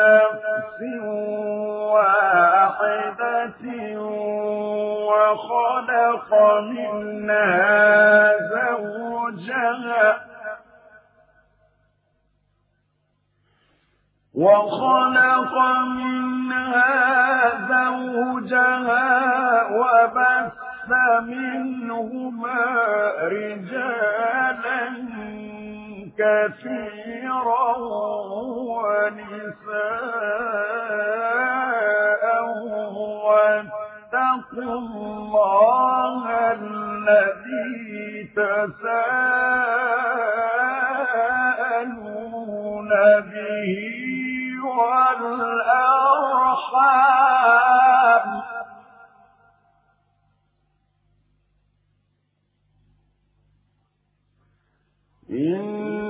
نفس واحدة وخلق منها زوجها وخلق منها زوجها وبث منهما رجالا كثيرا ونساء واتقوا الله الذي تساءلون به والأرحام. إن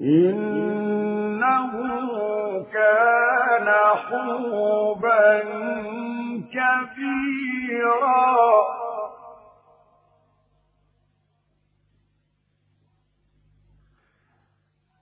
إنه كان حوبا كبيرا.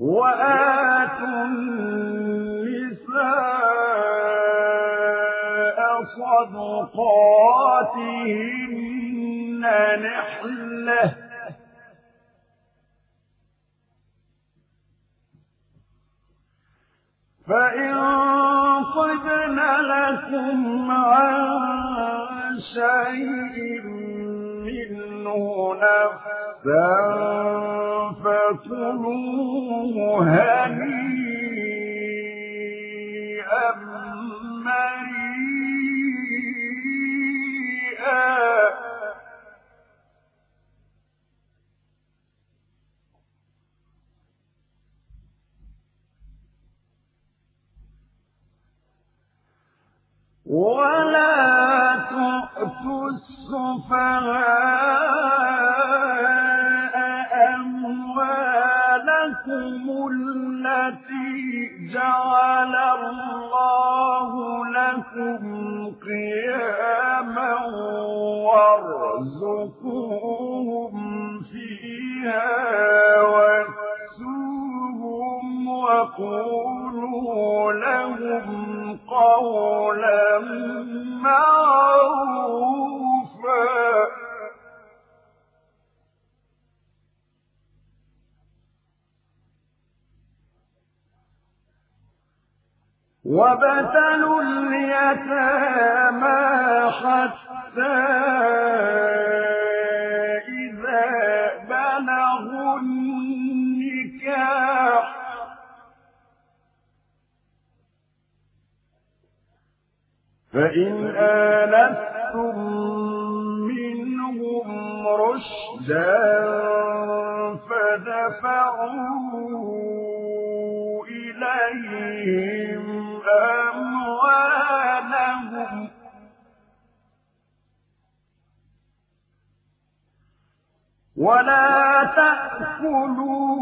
وآتوا النساء صدقاتهن نحلة. فإن طبن لكم عن شيء منه نفسا فكلوه هنيئا مريئا ولا تؤتوا السفهاء أموالكم التي جعل الله لكم قياما وارزقوهم فيها واكسوهم وقولوا لهم قولا معروفا. وابتلوا اليتامى حتى فإن آلستم منهم رشدا فدفعوا إليهم أموالهم ولا تأكلوها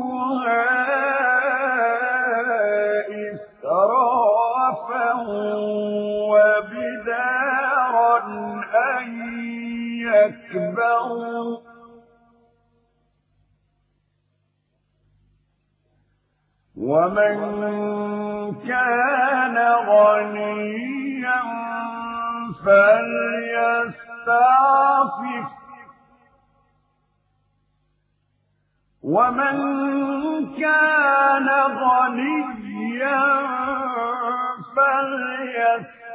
ومن كان غنيا فليستعفف. ومن كان غنيا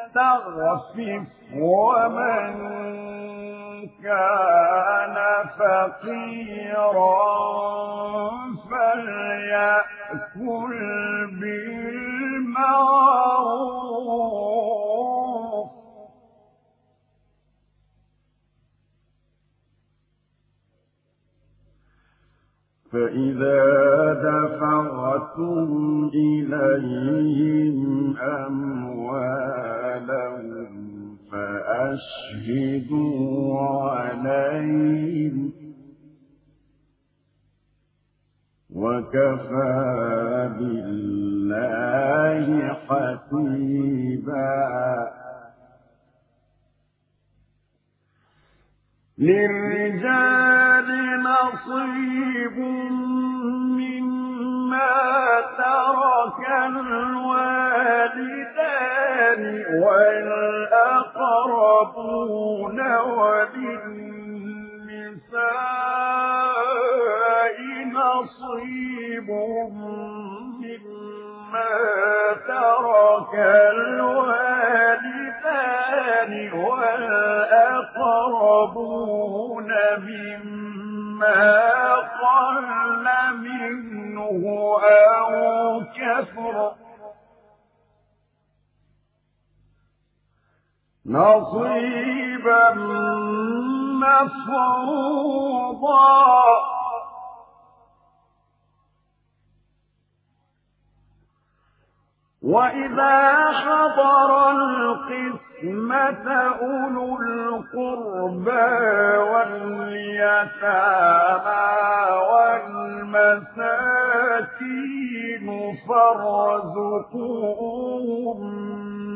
فليستغفف ومن كان فقيرا فليأكل بالمعروف. فإذا دفعتم إليهم أموالهم فأشهدوا عليهم وكفى بالله حسيبا. للرجال نصيب مما ترك الوالدان والأقربون وللنساء نصيب مما ترك الوالدان والأقربون مما قل منه أو كثر. نصيبا مفروضا. وإذا حضر القسمة أولو القربى واليتامى والمساكين فارزقوهم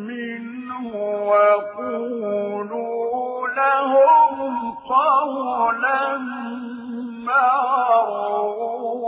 منه وقولوا لهم قولا معروفا.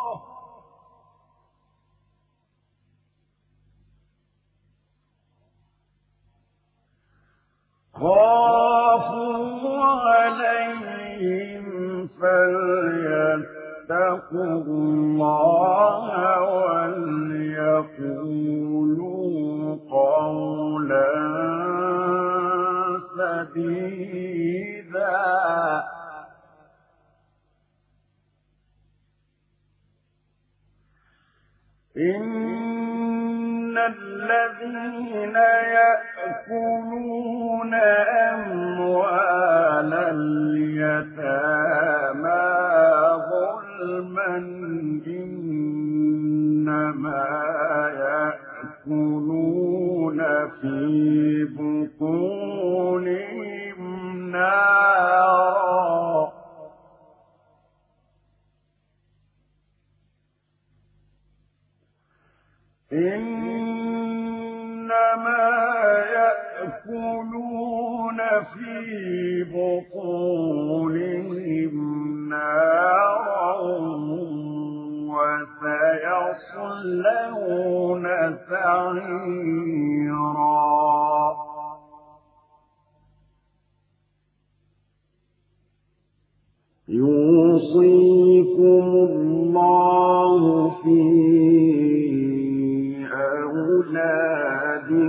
خافوا عليهم فليتقوا الله وليقولوا قولا سديدا. إن إن الذين يأكلون أموال اليتامى ظلما إنما يأكلون في بطونهم نارا إنما يأكلون في بطونهم نارا وسيصلون سعيرا. يوصيكم الله في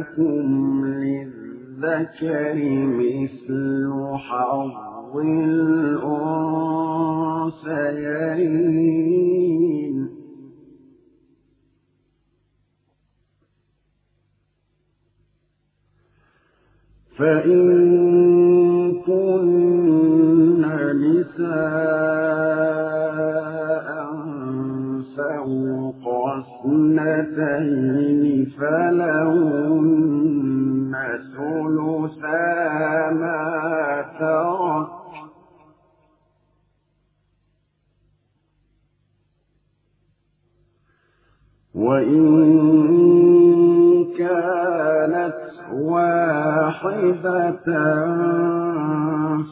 أولادكم للذكر مثل حظ الأنثيين فإن كن نساء فوق اثنتين فلهن ثلثا ما ترك وإن كانت واحدة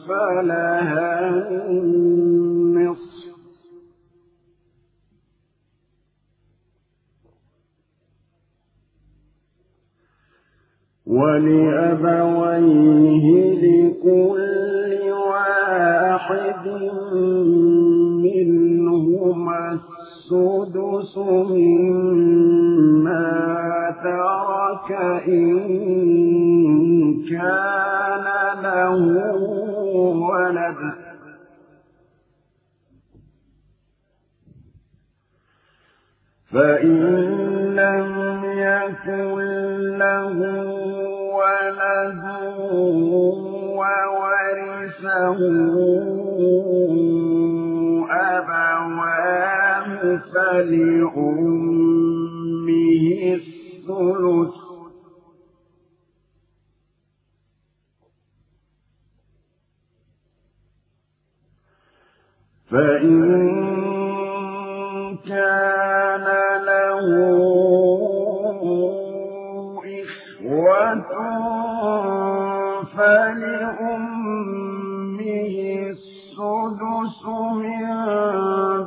فلها النصف ولأبويه لكل واحد منهما السدس مما ترك إن كان له ولد. فإن لم يكن له وورثه أبواه فلأمه الثلث. فإن كان له إخوة فلأمه السدس من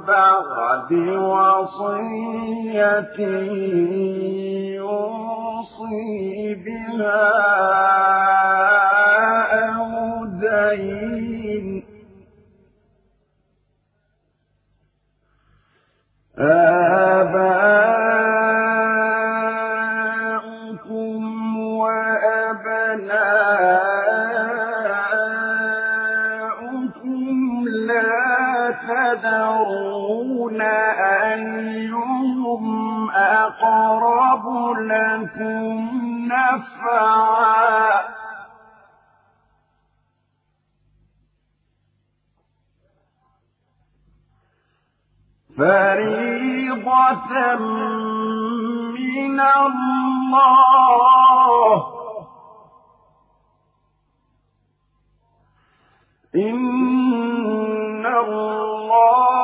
بعد وصية يوصي بها أو دين تدرون أيهم أقرب لكم نفعا؟ فريضة من الله. إن الله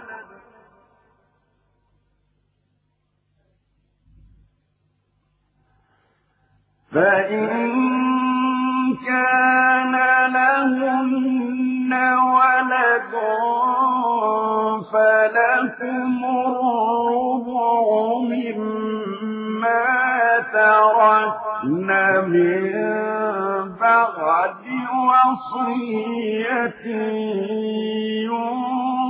فإن كان لهن ولد فلكم الربع مما تركن من بعد وصية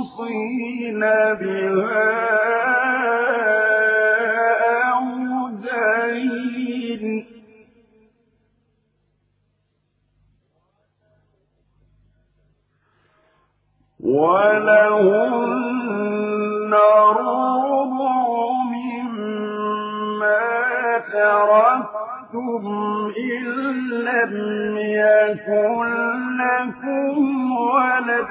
يوصين بها ولهن ربع مما تركتم إن لم يكن لكم ولد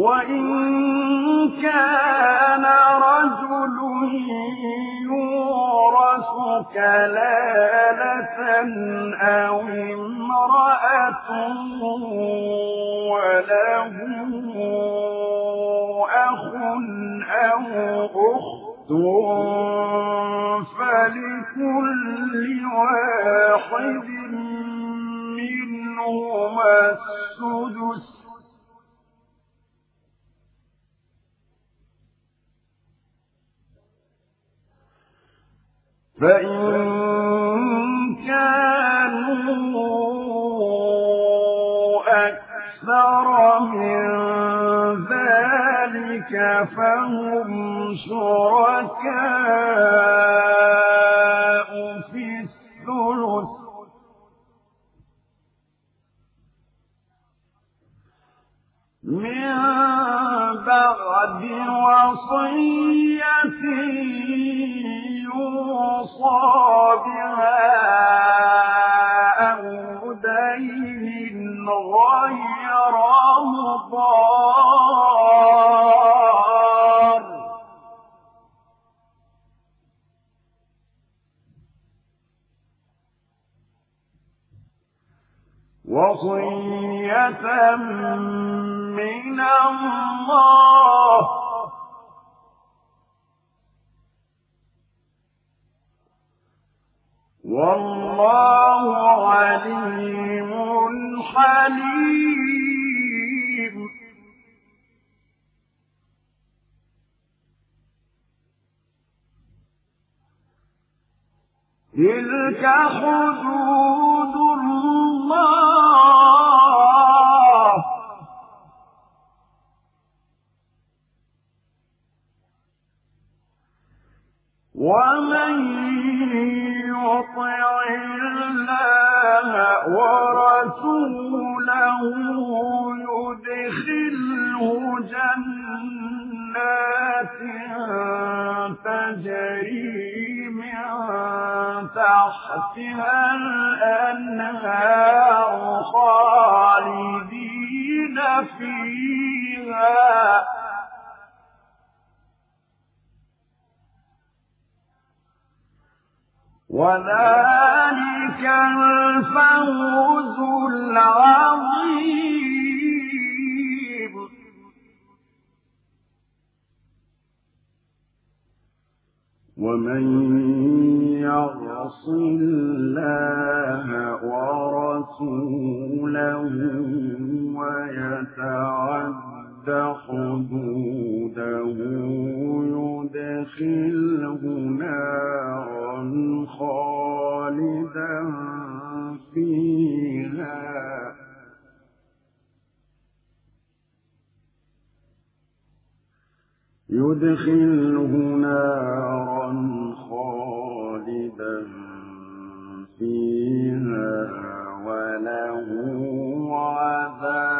وإن كان رجل يورث أو امرأة وله أخ أو أخت فلكل واحد منهما السدس فإن كانوا أكثر من ذلك فهم شركاء في الثلث من بعد وصية يوصى بها أو دين غير مضار. وصية من الله والله عليم حليم. تلك حدود الله. ومن يطع الله ورسوله يدخله جنات تجري من الأنهار خالدين فيها. وذلك الفوز العظيم. ومن يعص الله ورسوله ويتعد حدوده يدخله نارا خالدا فيها. يدخله نارا خالدا فيها وله عذاب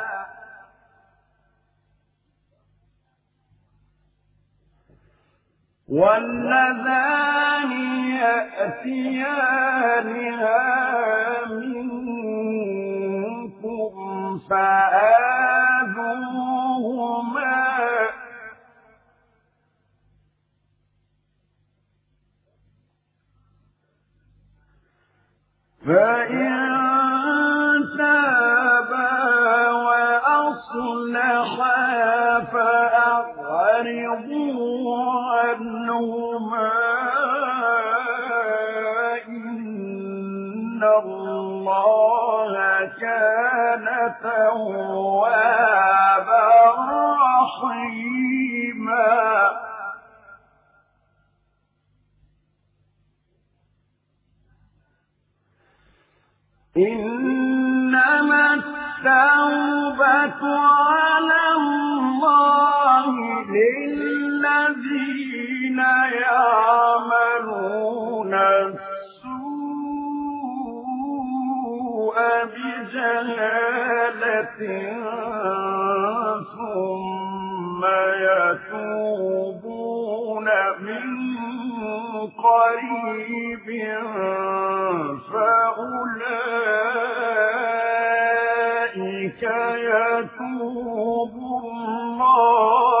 واللذان يأتيانها منكم فآذوهما فإن تابا وأصلحا فأعرضوا عنهما إن الله كان توابا رحيما. إنما التوبة على الله للذين يعملون السوء بجهالة ثم يتوبون من قريب فأولئك يتوب الله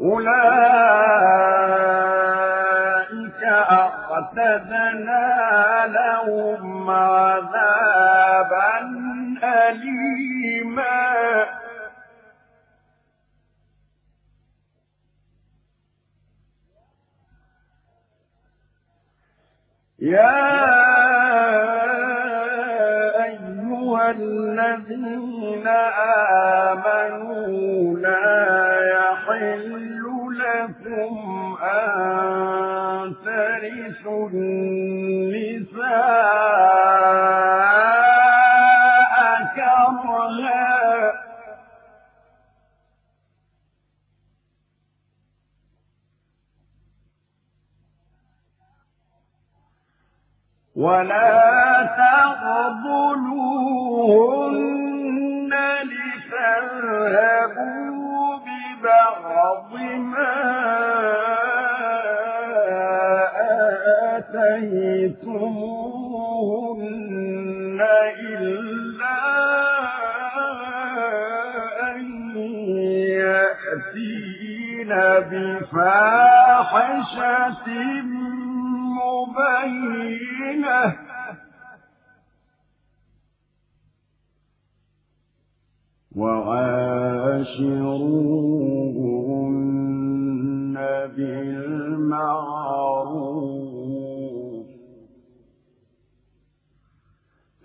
أولئك أعتدنا لهم عذابا أليما. يا كرها ولا تقبلوهن لتذهبوا ببعض ما آتيتموهن إلا أن يأتين بفاحشة مبينة. وعاشروهن بالمعروف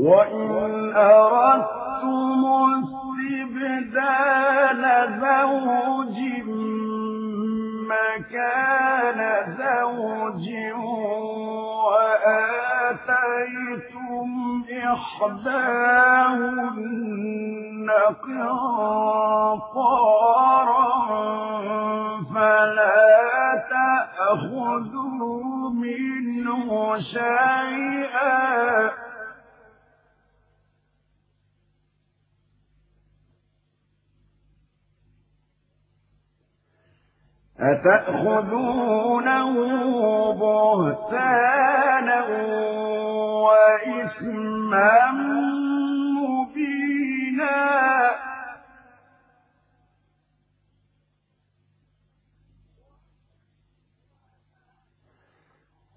وإن أردتم استبدال زوج مكان زوج وآتيتم إحداهن قنطارا فلا تأخذوا منه شيئا أتأخذونه بهتانا وإثما مبينا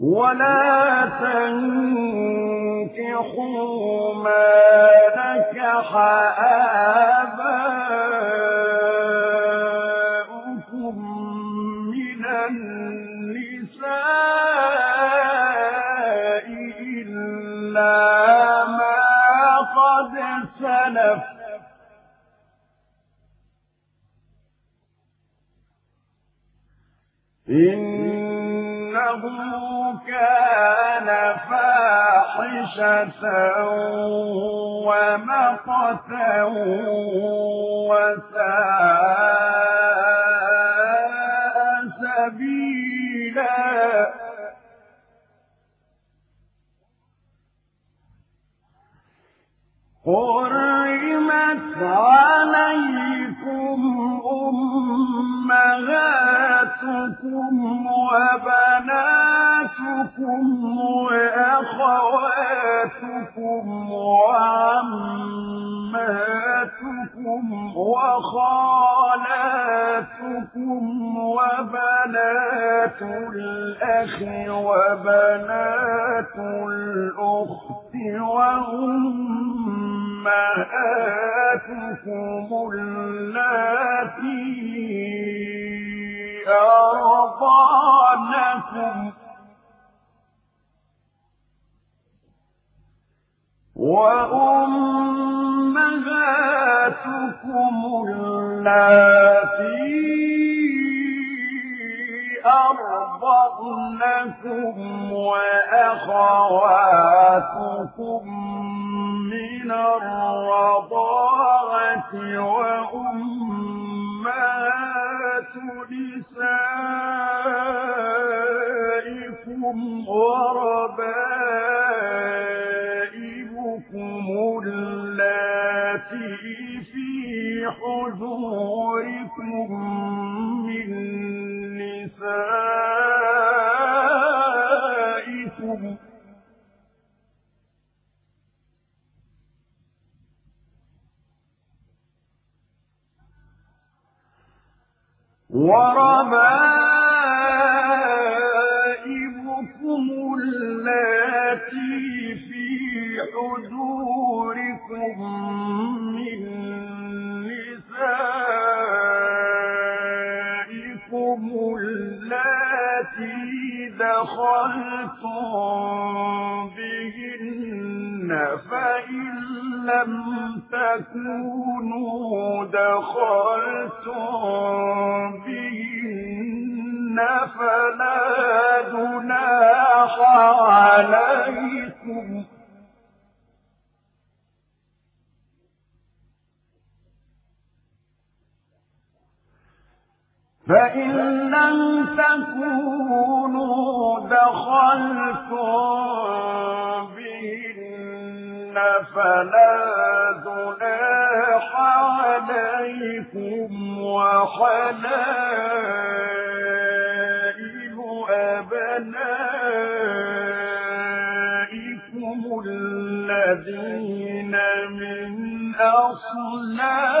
ولا تنكحوا ما نكح آباؤكم من النساء إلا ما قد سلف إنه كان فاحشة ومقتا وساء سبيلا. حرمت عليكم أمهاتكم وبناتكم وأخواتكم وعماتكم وخالاتكم وبنات الأخ وبنات الأخت وأمهاتكم اللاتي أرضانكم وأمهاتكم اللاتي أرضعنكم وأخواتكم من الرضاعة وأمهات نسائكم وربائبكم اللاتي في حجوركم من نسائكم. وربائبكم دخلتم بهن فإن لم تكونوا دخلتم بهن فلا عليكم فإن لم تكونوا دخلتم بهن فلا جناح عليكم وحلائل أبنائكم الذين من أصلابكم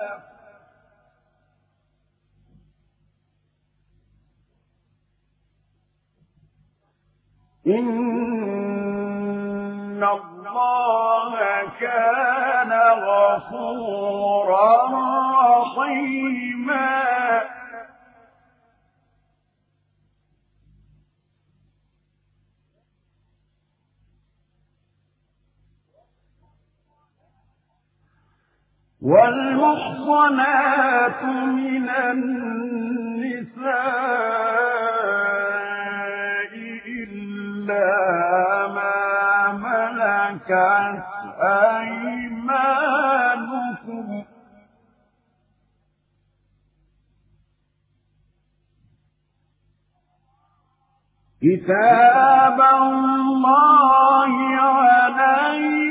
إن الله كان غفورا رحيما والمحصنات من النساء ما ملكت أيمانكم. كتاب الله عليكم.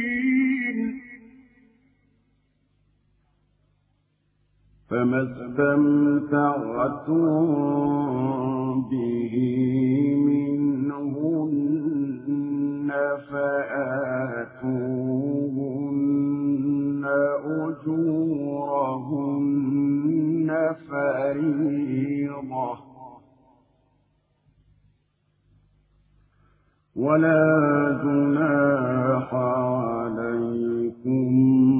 فما استمتعتم به منهن فآتوهن أجورهن فريضة. ولا جناح عليكم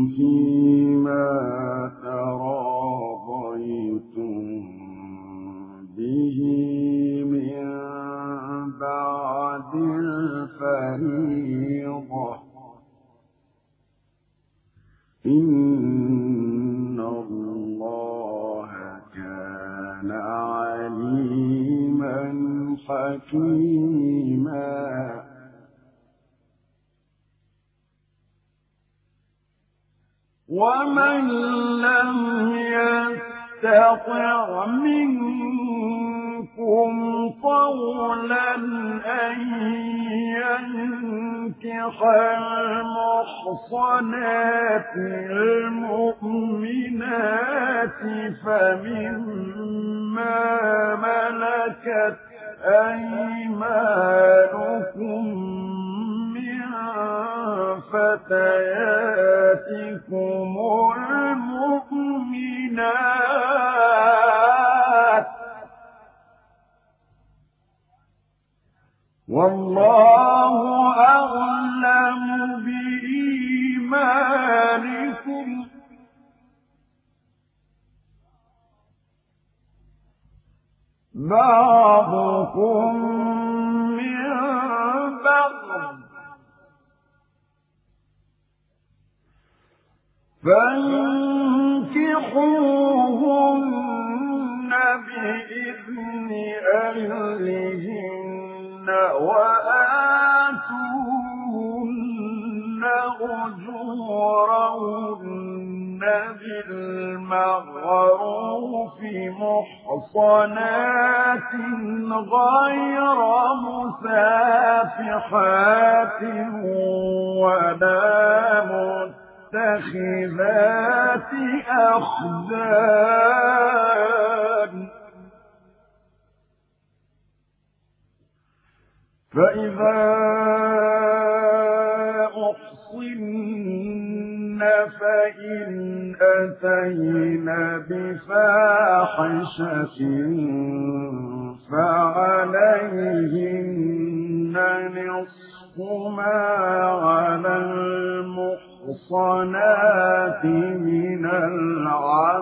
فيما ترى من بعد الفريضة. إن الله كان عليما حكيما. ومن لم يستطع منكم طولا أن ينكح المحصنات المؤمنات فمما ملكت أيمانكم فتياتكم المؤمنات والله أعلم بإيمانكم. بعضكم من بعض. فانكحوهن بإذن أهلهن. وآتوهن أجورهن بالمعروف محصنات غير مسافحات أتين بفاحشة فعليهن نصف ما على المحصنات من العذاب.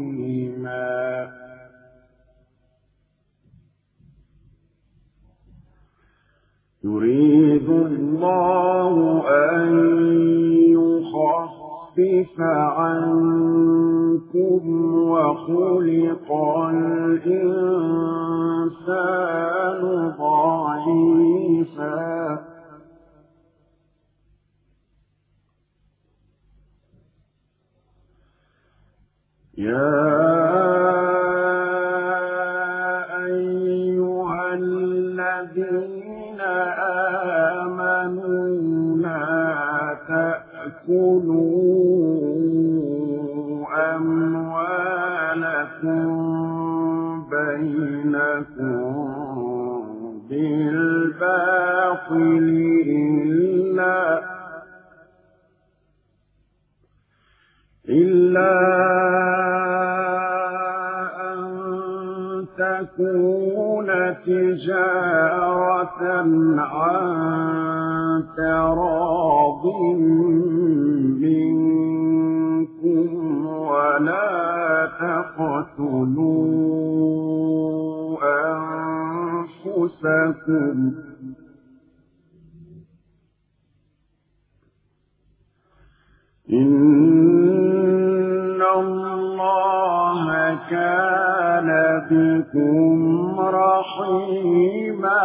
يريد الله أن يخفف عنكم وخلق الإنسان ضعيفا. يا تأكلوا أموالكم بينكم بالباطل إلا أن تكون تجارة عن تراض منكم ولا تقتلوا أنفسكم. إن الله كان بكم رحيما.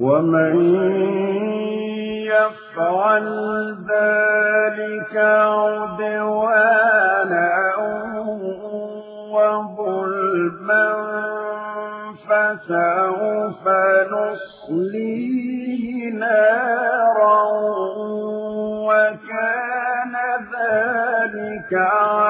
ومن يفعل ذلك عدوانا وظلما فسوف نصليه نارا وكان ذلك على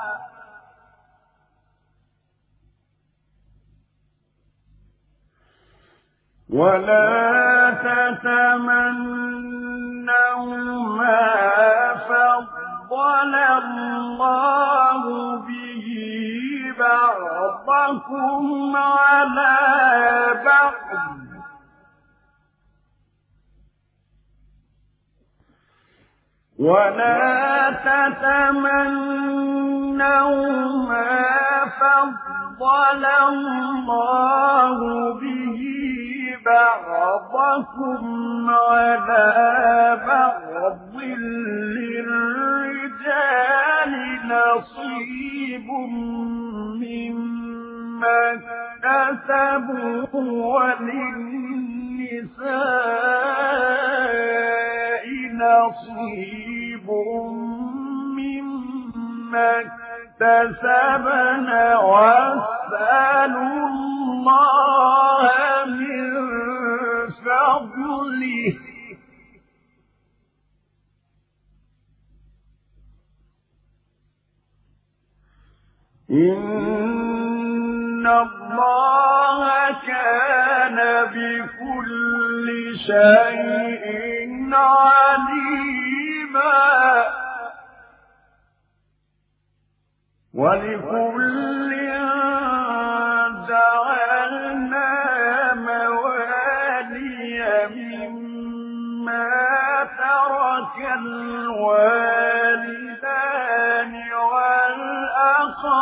ولا تتمنوا ما فضل الله به بعضكم على بعض. ولا تتمنوا ما فضل الله به بعضكم على بعض للرجال نصيب مما اكتسبوا وللنساء نصيب مما اكتسبن. واسألوا الله من فضله. إن الله كان بكل شيء عليما. ولكل جعلنا الوالدان والأقربون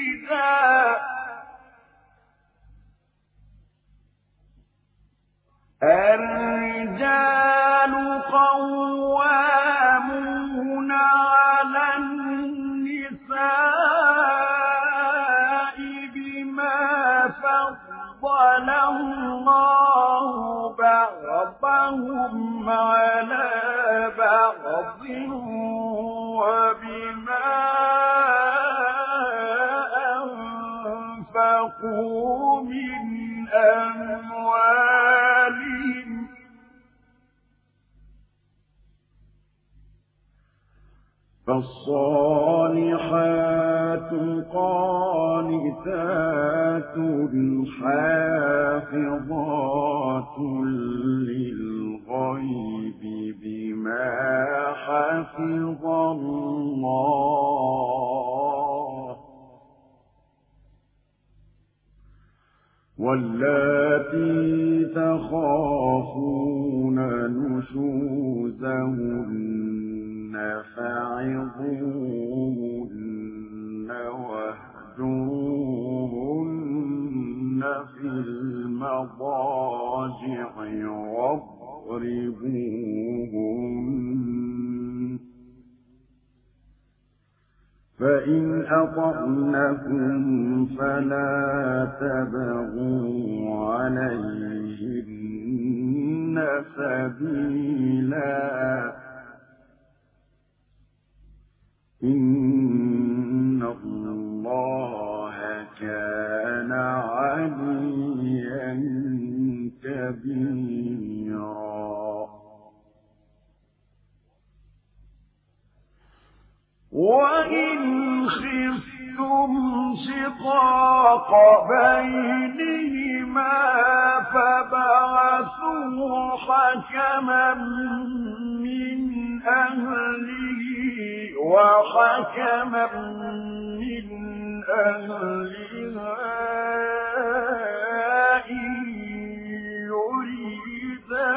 الرجال قوامون على النساء بما فضل الله بعضهم على بعض وبما فالصالحات قانتات حافظات للغيب بما حفظ الله. واللاتي تخافون نشوزهن فعظوهن واهجروهن في المضاجع واضربوهن. فإن أطعنكم فلا تبغوا عليهن سبيلا. إن الله كان عليا كبيرا. وإن خفتم شقاق بينهما فبعثوا حكما من أهله وحكما من أهلها إن يريدا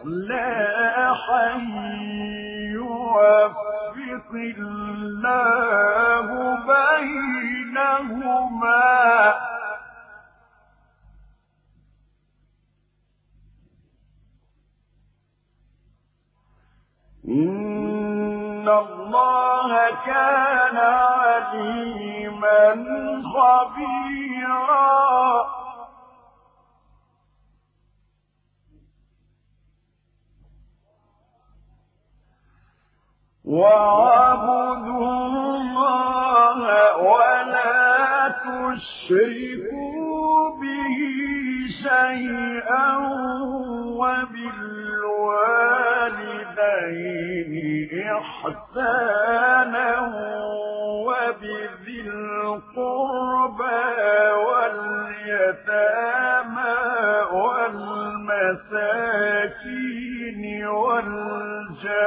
إصلاحا يوفق الله بينهما إن الله كان عليما خبيرا. واعبدوا الله ولا تشركوا به شيئا وبالوالدين إحسانا وبذي القربى واليتامى والمساكين والجار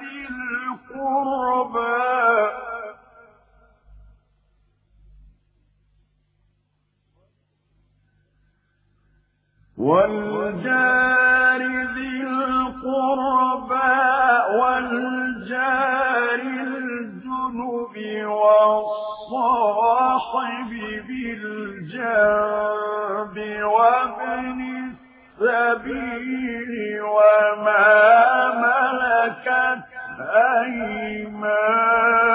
ذي القربى. والجار ذي القربى والجار الجنب والصاحب بالجنب وابن السبيل وما ملكت أيمانكم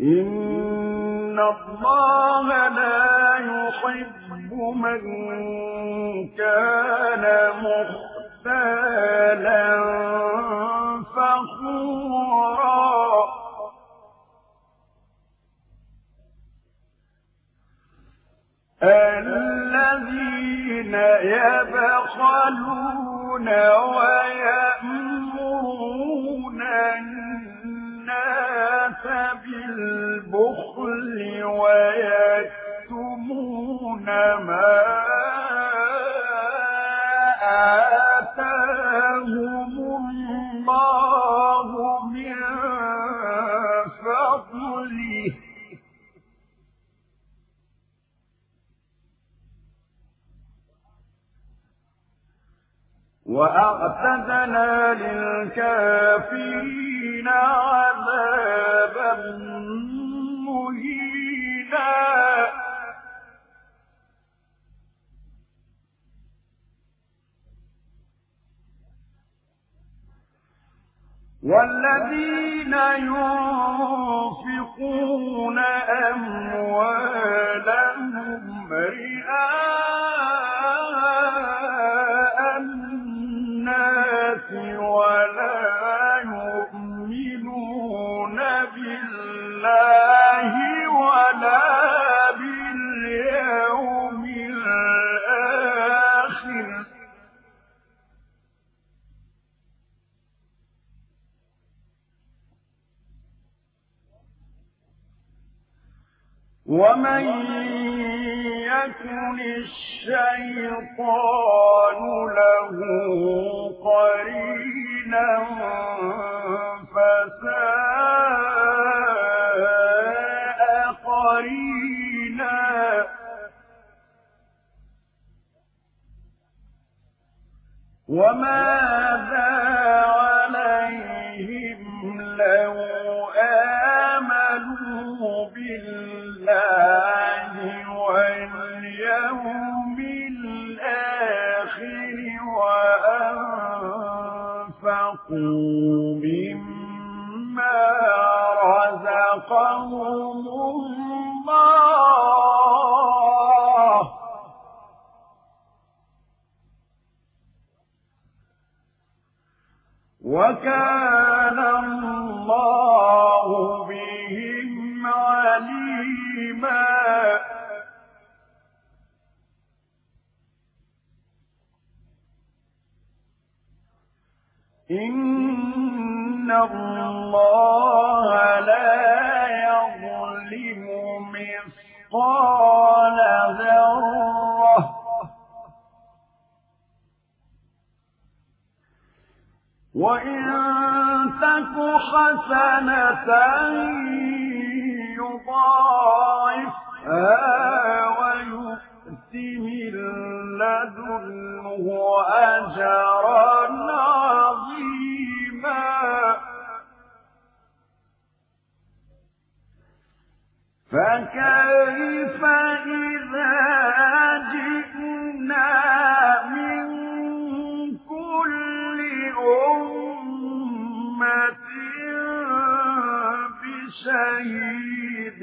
إن الله لا يحب من كان مختالا فخورا الذين يبخلون ويأمرون الناس بالبخل ويكتمون ما آتاهم الله من فضله. وأعتدنا للكافرين عذابا مهينا. والذين ينفقون أموالهم رئاء ومن يكن الشيطان له قرينا فساء قرينا. وماذا وأنفقوا مما رزقهم الله. وكان الله بهم عليما. إن الله لا يظلم مثقال ذرة وإن تك حسنة يضاعفها ويؤت من لدنه أجرا عظيما. فكيف إذا جئنا من كل أمة بشهيد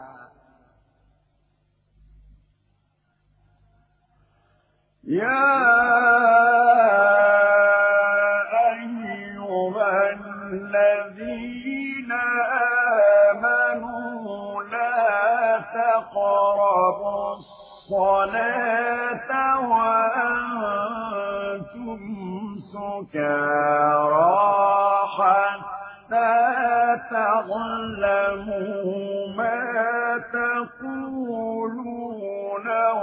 يا أيها الذين آمنوا لا تقربوا الصلاة وأنتم سكارى حتى تعلموا ما تقولون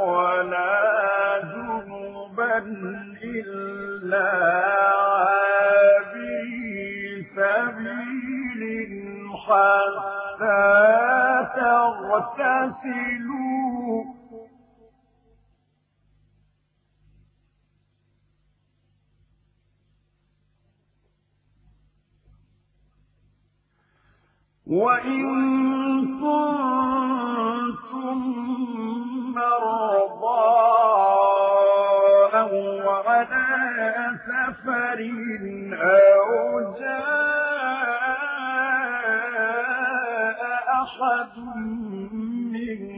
ولا إلا عابي سبيل حتى تغتسلوا. وإن كنتم سفر أو جاء أحد منكم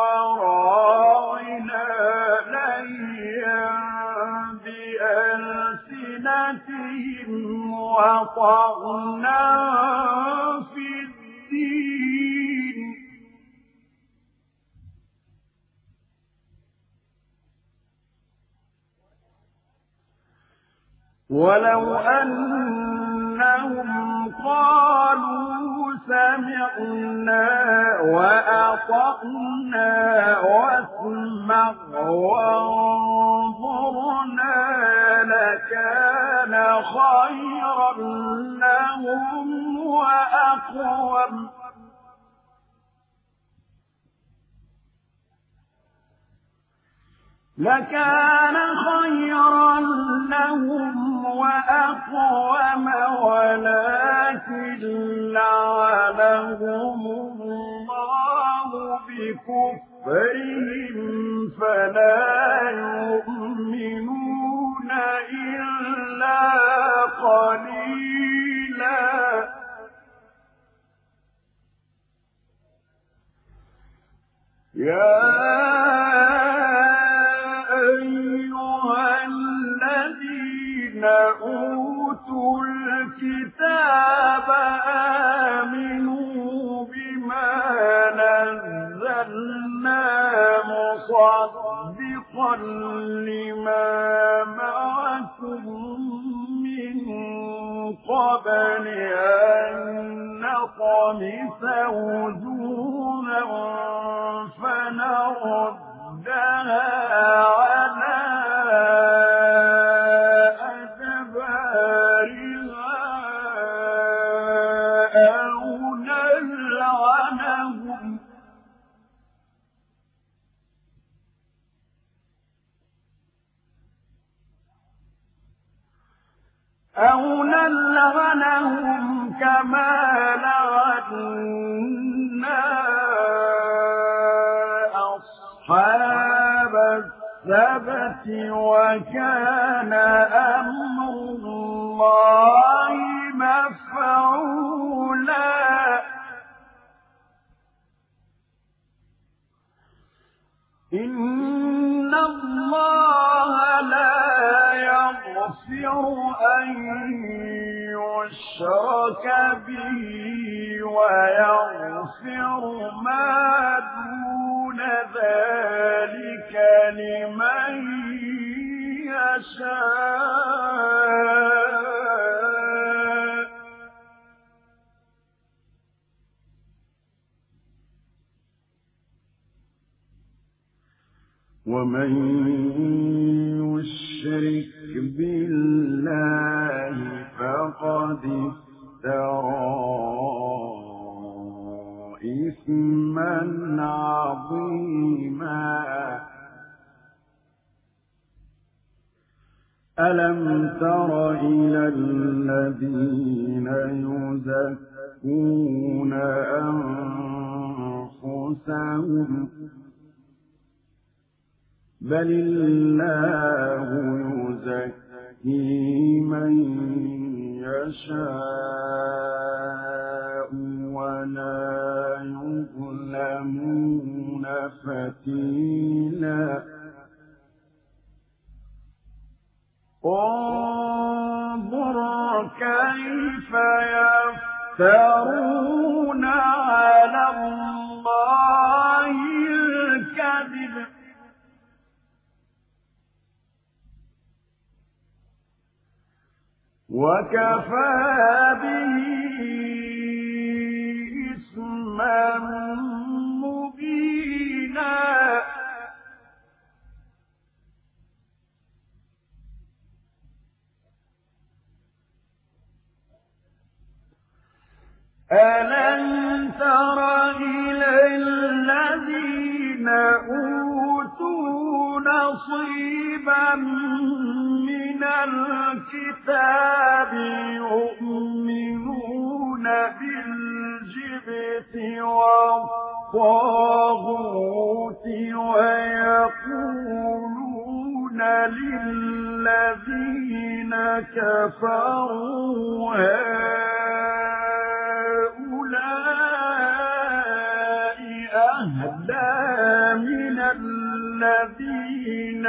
وراعنا ليا بألسنتهم وطعنا في الدين. ولو أنهم قالوا سمعنا وأطعنا واسمع وانظرنا لكان خيرا لهم وأقوم. لكان خيرا لهم وأقوم ولكن لعنهم الله بكفرهم فلا يؤمنون إلا قليلا. يا الذين أوتوا الكتاب آمنوا بما نزلنا مصدقا لما معكم من قبل أن نطمس وجوها فنردها نلعنهم كما لعنا أصحاب السبت وكان أمر الله مفعولا. إن الله لا يغفر أن يشرك به ويغفر ما دون ذلك لمن يشاء. ومن فقد افترى إثما عظيما. ألم تر إلى الذين يزكون أنفسهم؟ بل الله يزكي من يشاء ولا يظلمون فتيلا. انظر كيف يفترون على الله. وكفى به إثما مبينا. ألم تر إلى الذين أوتوا نصيبا من الكتاب يؤمنون بالجبت والطاغوت الطاغوت ويقولون للذين كفروا هؤلاء أهدى من الذين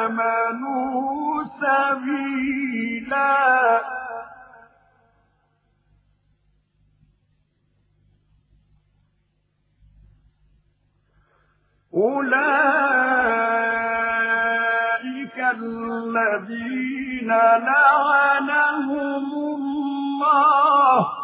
آمنوا سبيلا. أولئك الذين لعنهم الله.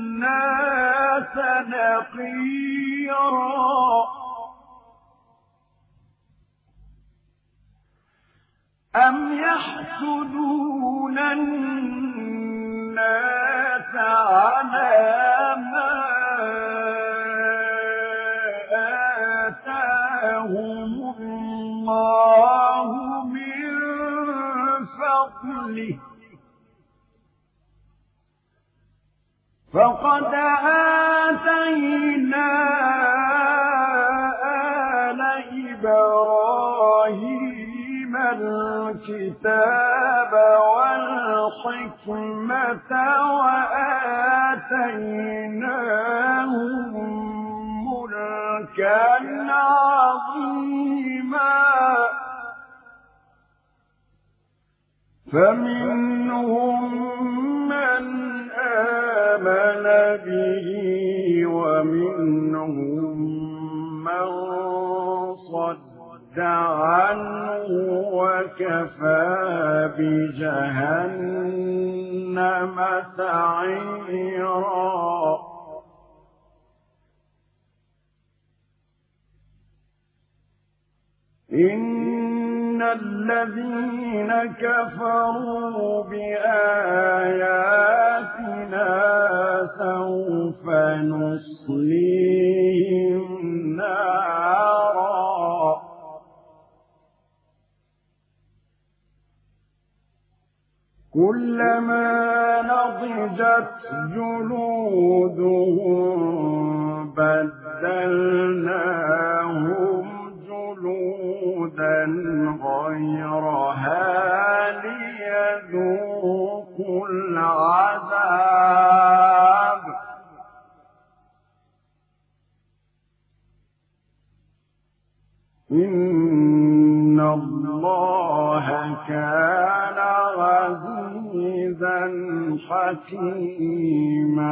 نقيرا. أم يحسدون الناس على فقد آتينا آل إبراهيم الكتاب والحكمة وآتيناهم ملكا عظيما. فمنهم من آمن به ومنهم من صد عنه وكفى بجهنم سعيرا. إن الذين كفروا بآياتنا سوف نصليهم نارا. كلما نضجت جلودهم بدلناهم غيرها ليذوقوا العذاب. إن الله كان عزيزا حكيما.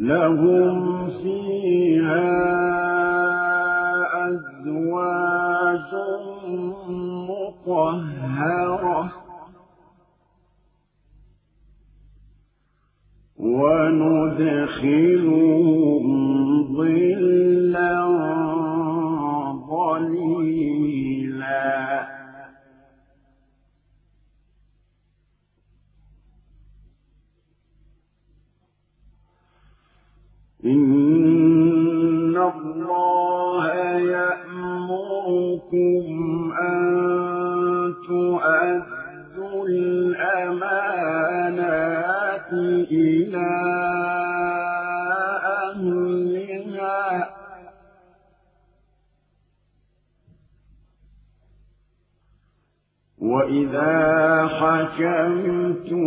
لهم فيها أزواج مطهرة وندخلهم ظلا إن الله يأمركم أن تؤدوا الأمانات إلى أهلها وإذا حكمتم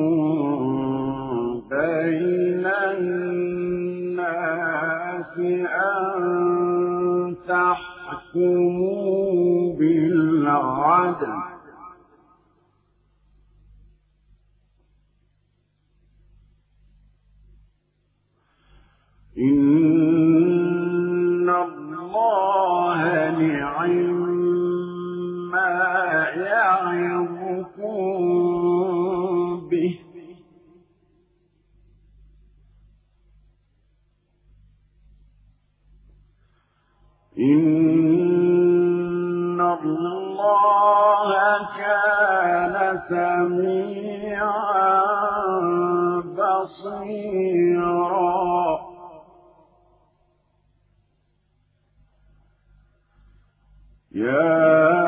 بين الناس أن تحكموا بالعدل إن الله نعم يعظكم إن الله كان سميعا بصيرا. يا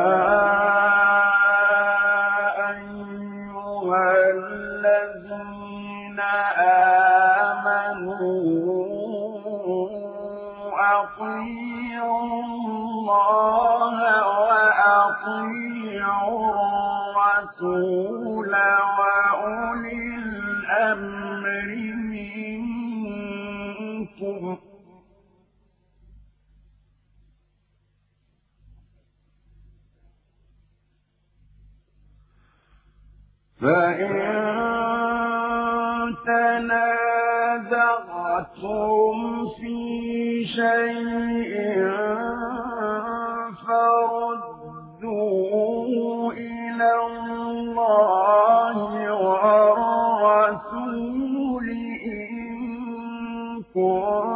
فإن تنازعتم في شيء فردوا إلى الله والرسول إن كنتم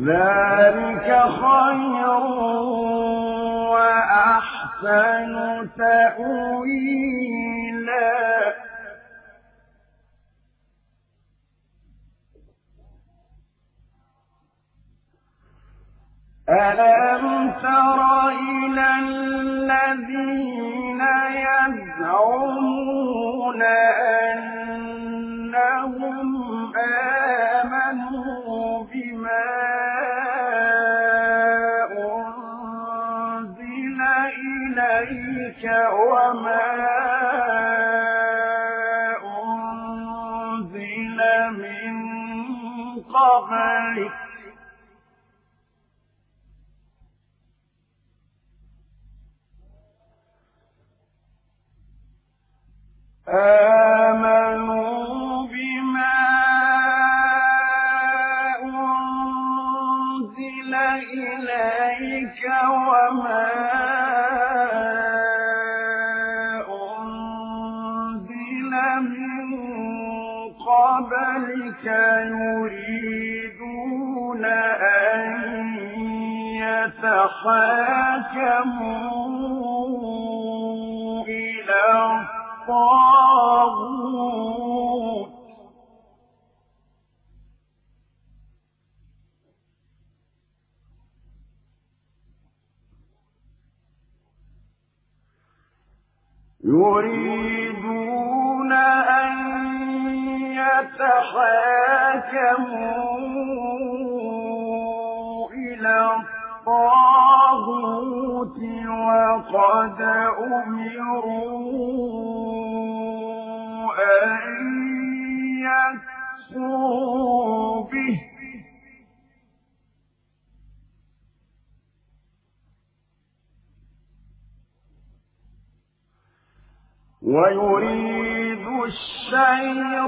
ذلك خير وأحسن تأويلا. ألم تر إلى الذين يزعمون أنهم وما أنزل من قبلك آمنوا بما أنزل إليك وما يريدون أن يتحاكموا إلى الطاغوت. يريدون أن يتحاكموا إلى الطاغوت وقد أمروا أن يكفروا به. ويريد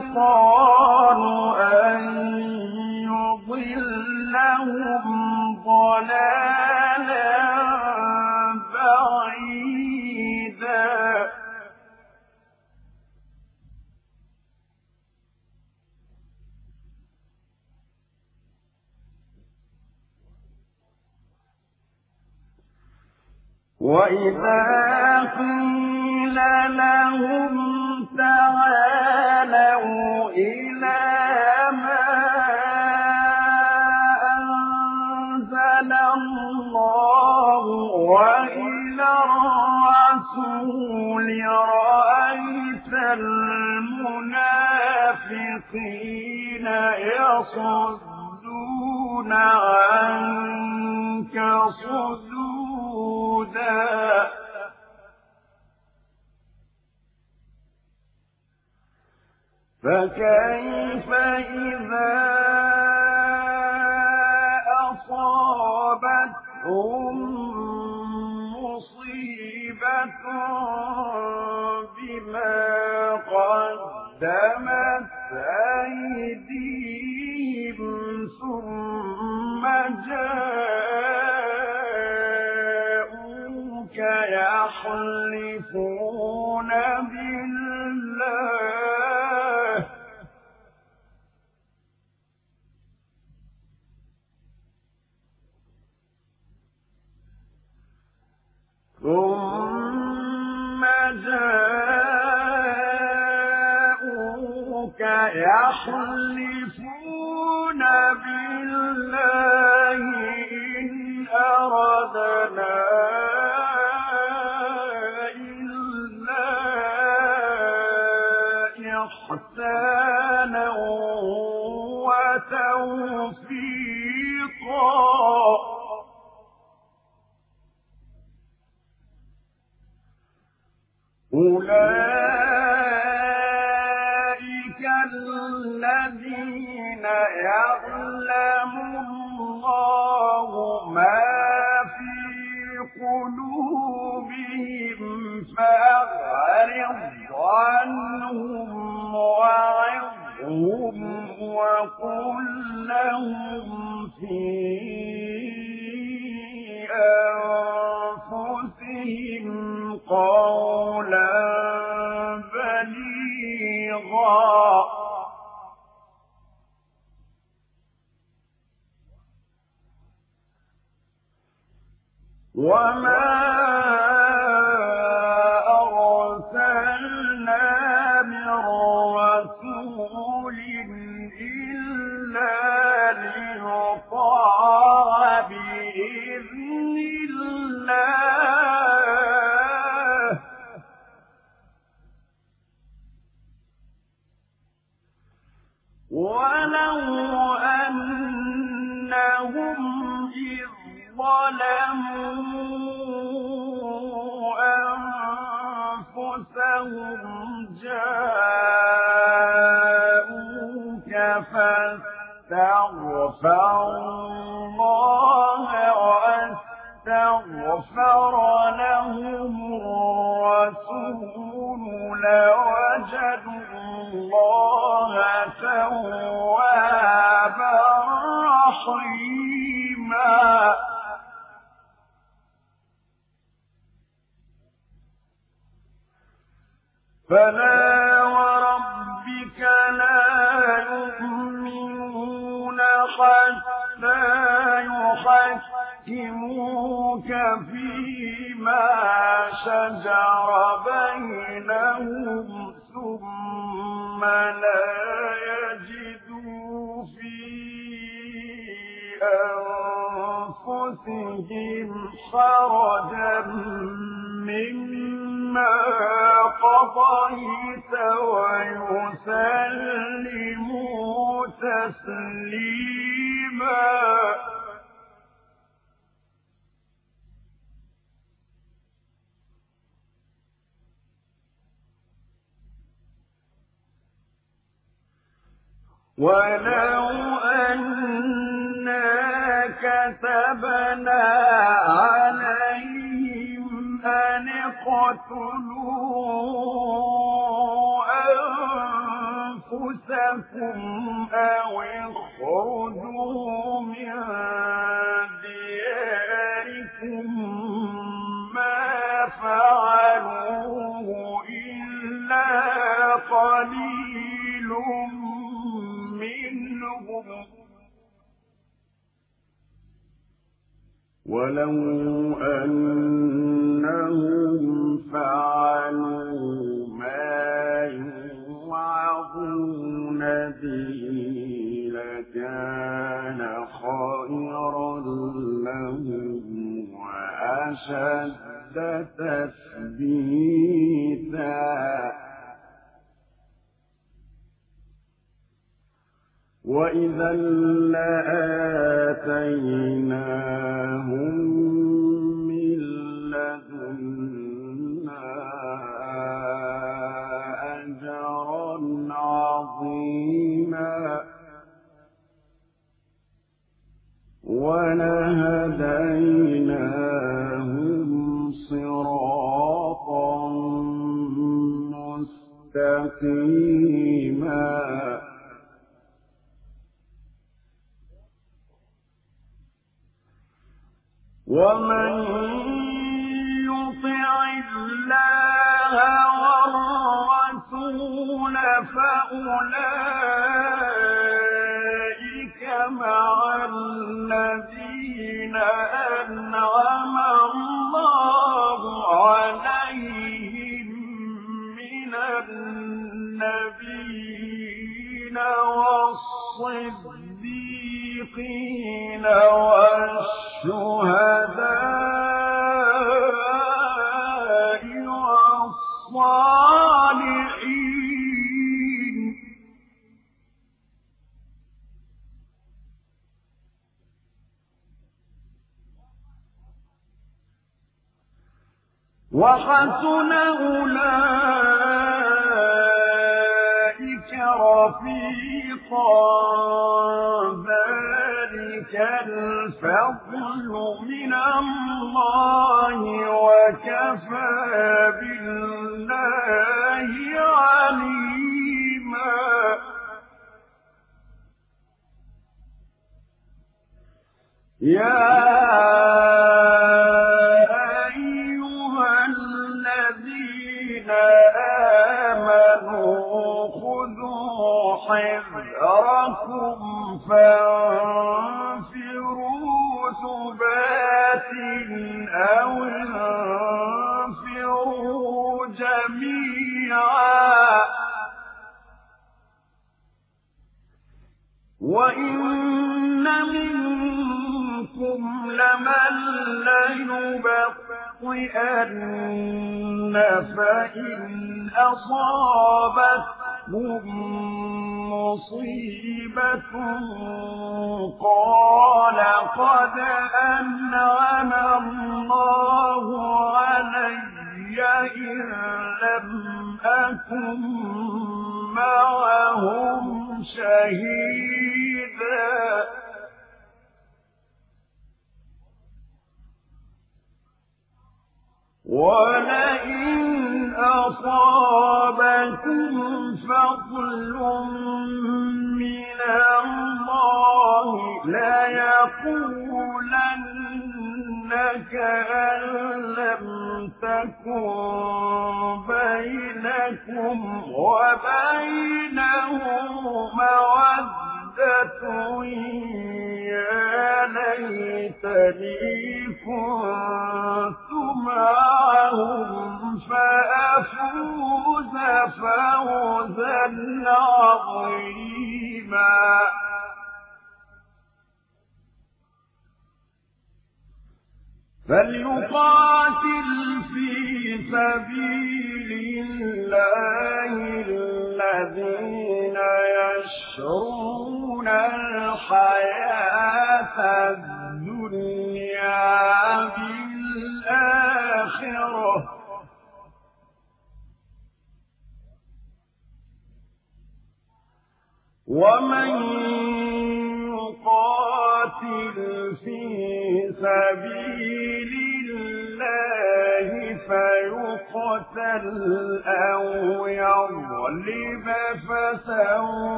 الشيطان أن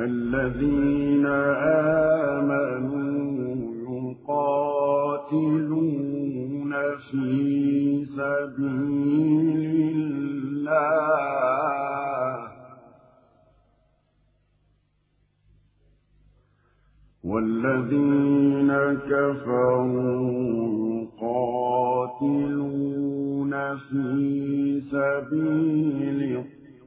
الذين آمنوا يقاتلون في سبيل الله. والذين كفروا يقاتلون في سبيل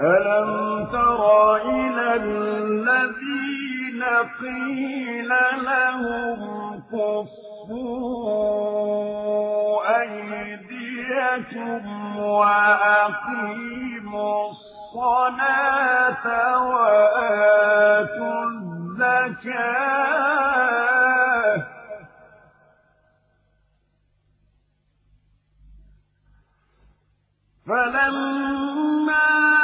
ألم تر إلى الذين قيل لهم كفوا أيديكم وأقيموا الصلاة وآتوا الزكاة فلما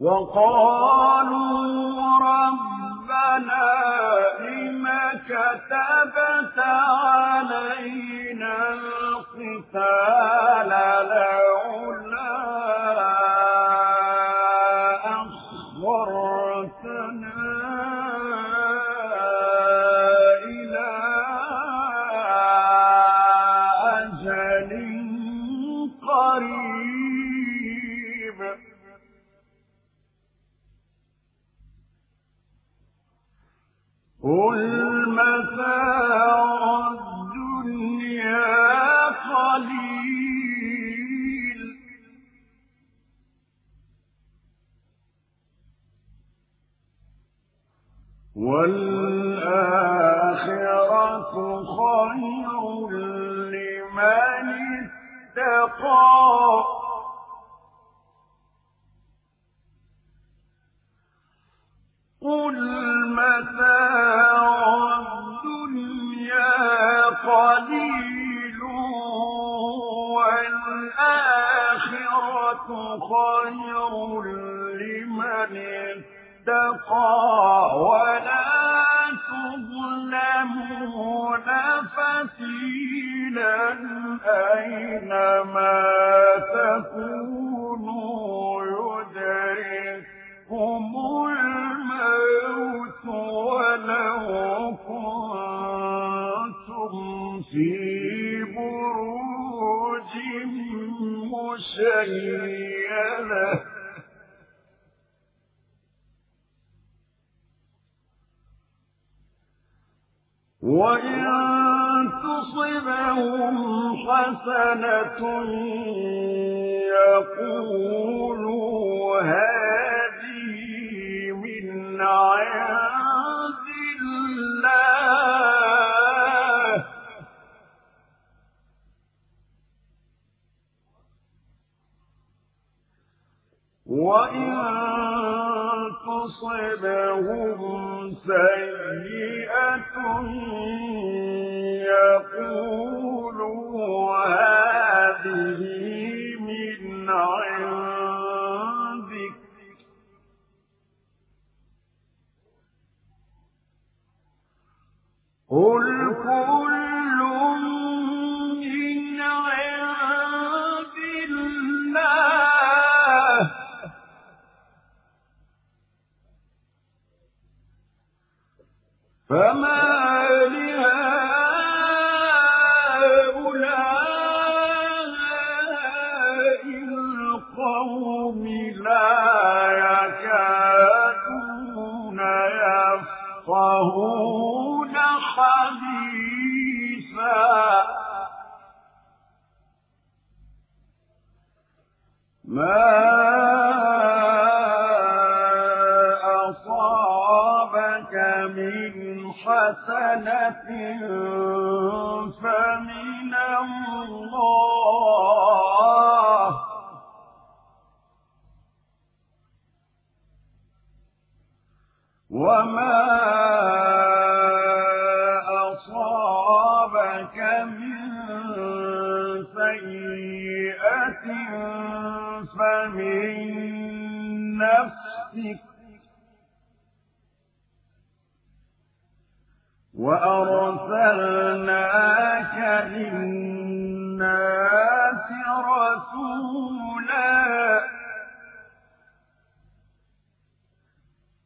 وقالوا ربنا لم كتبت علينا القتال لولا والآخرة خير لمن اتقى. قل متاع الدنيا قليل والآخرة خير لمن ولا تظلمون فتيلا أينما تكونوا يدرككم الموت ولو كنتم في بروج مشيدة وإن تصبهم حسنة يقولوا هذه من عند الله وإن تصبهم سيئة يقولوا هذه من عندك. قل كل فما حسنة فمن الله. وما أصابك من سيئة فمن نفسك. وأرسلناك للناس رسولا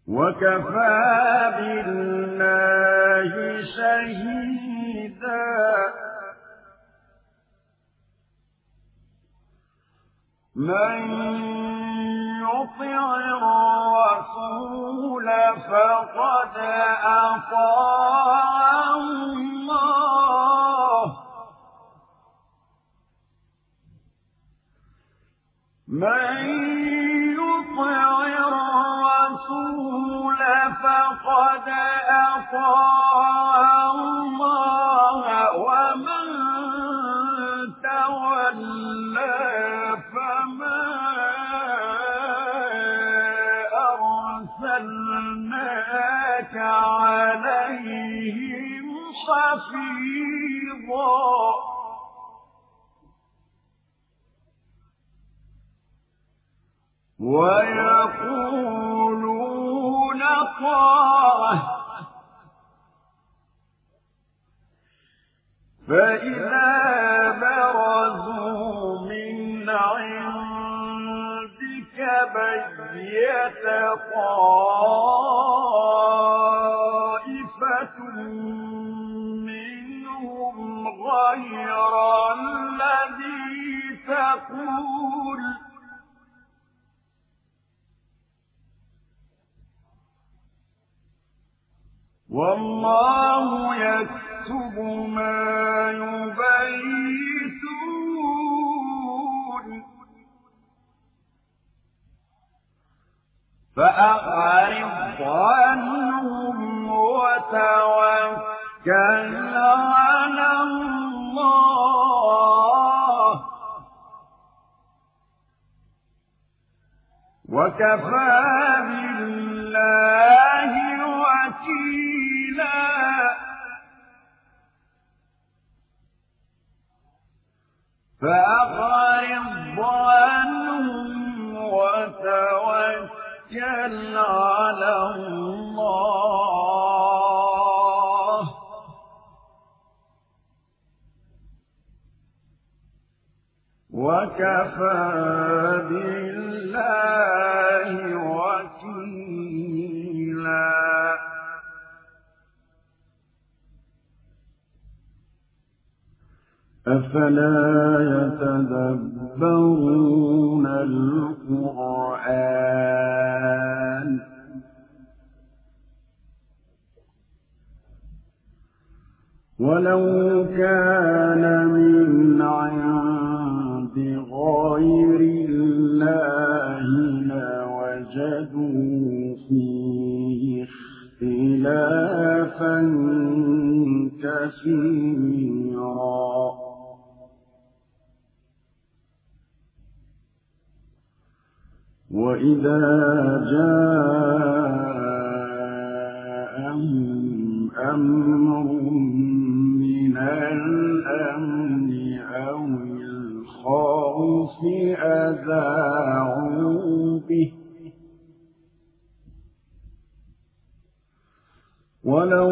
وكفى بالله شهيدا من يطع الرسول فقد أطاع الله. من يطع الرسول فقد أطاع الله حفيظا ويقولون طاعة فإذا برزوا من عندك بيت طائفة غير الذي تقول. والله يكتب ما يبيتون. فأعرض عنهم وتوكل على الله. وكفى بالله وكيلا. فأعرض عنهم وتوكل على الله. وكفى بالله وكيلا. أفلا يتدبرون القرآن؟ ولو كان من عند غير الله لوجدوا فيه اختلافا كثيرا. وإذا جاءهم أمر من أذاعوا به. ولو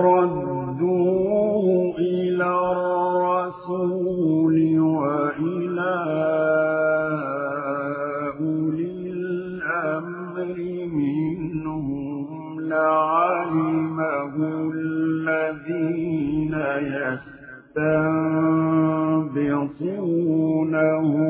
ردوه إلى الرسول وإلى أولي الأمر منهم لعلمه الذين يستنبطونه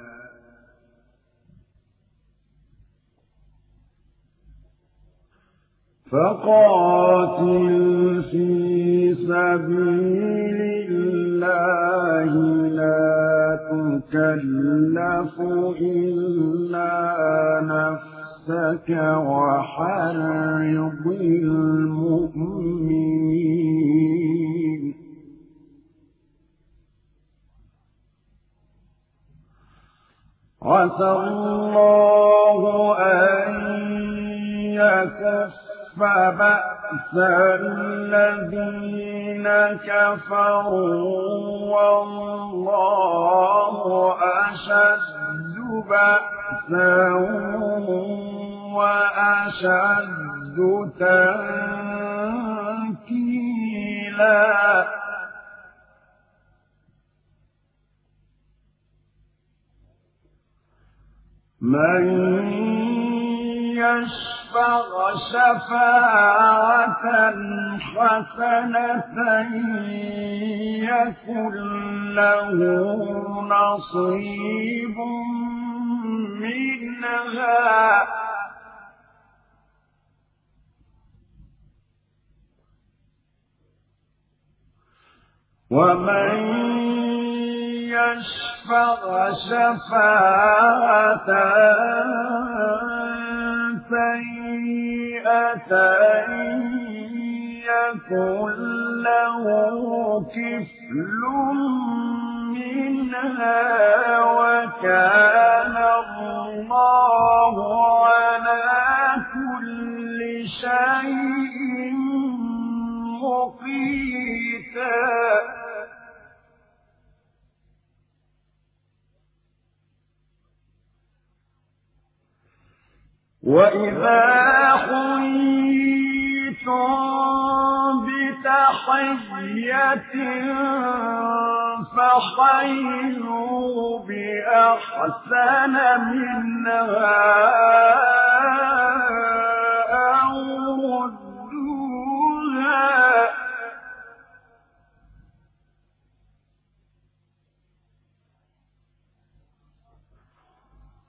فقاتل في سبيل الله لا تكلف إلا نفسك وحرض المؤمنين. عسى الله أن يكف بأس الذين كفروا والله أشد بأسا وأشد تنكيلا من يشاء يشفع شفاعة حسنة يكن له نصيب منها. ومن يشفع شفاعة سيئة يكن كفل منها وكان الله على كل شيء مقيتا وإذا حييتم بتحية فحيوا بأحسن منها أو ردوها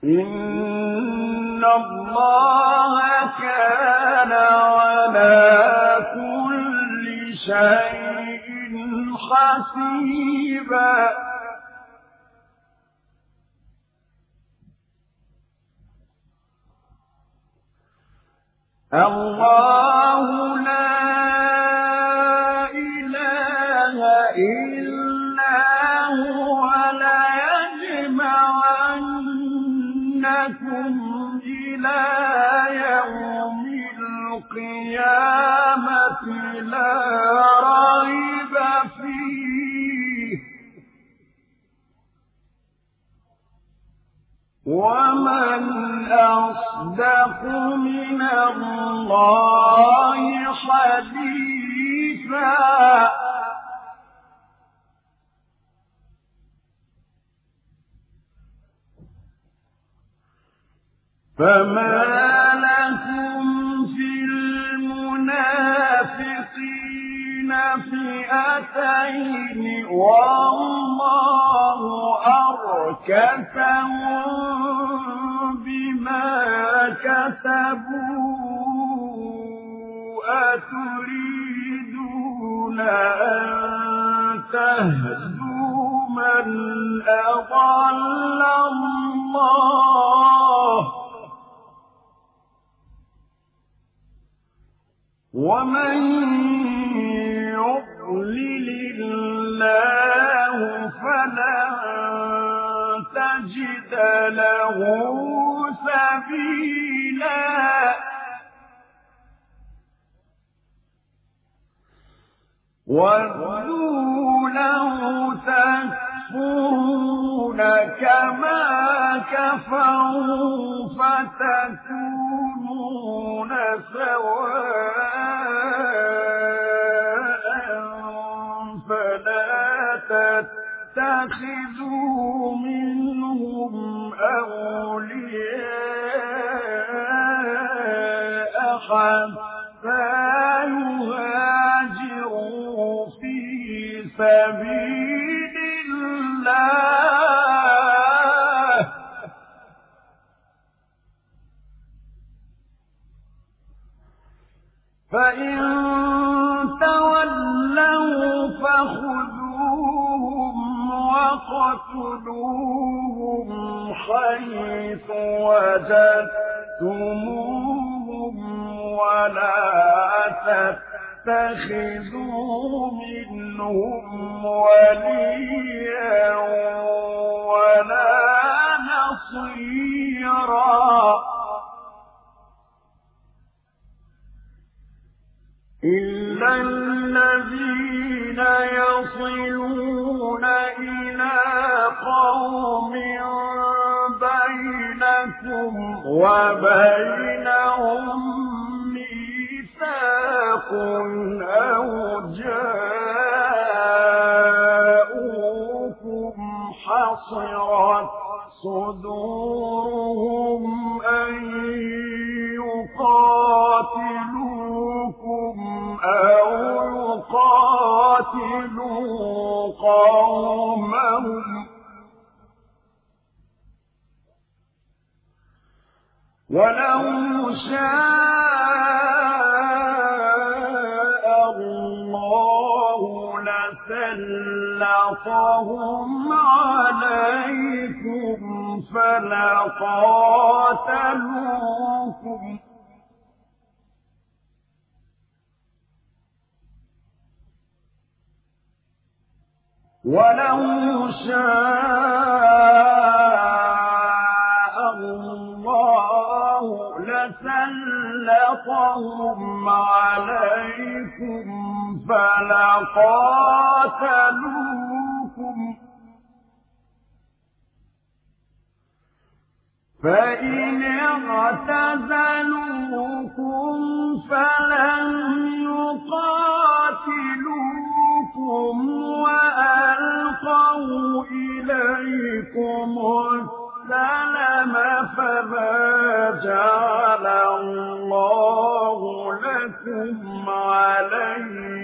إن الله كان على كل شيء حسيبا الله لا لا ريب فيه. ومن أصدق من الله حديثا فما لكم فئتين والله أركسهم بما كسبوا أتريدون أن تهدوا من أضل الله ومن يضلل الله فلن تجد له سبيلا. وَدُّوا تَكْفُرُونَ كَمَا كَفَرُوا فَتَكُونُونَ سَوَاءً منهم أولياء حتى يهاجروا في سبيل الله. فإن تولوا فخذوهم وقتلوهم حيث وجدتموهم ولا تتخذوا منهم وليا ولا نصيرا. إلا الذين يصلون إلى قوم بينكم وبينهم ميثاق أو جاءوكم حصرت صدورهم أن يقاتلوكم أو يقاتلوا قومهم ولو شاء الله لسلطهم عليكم فلقاتلوكم ولو شاء لسلطهم عليكم فلقاتلوكم. فإن اعتزلوكم فلم يقاتلوكم وألقوا إليكم السلم فما جعل الله لكم عليهم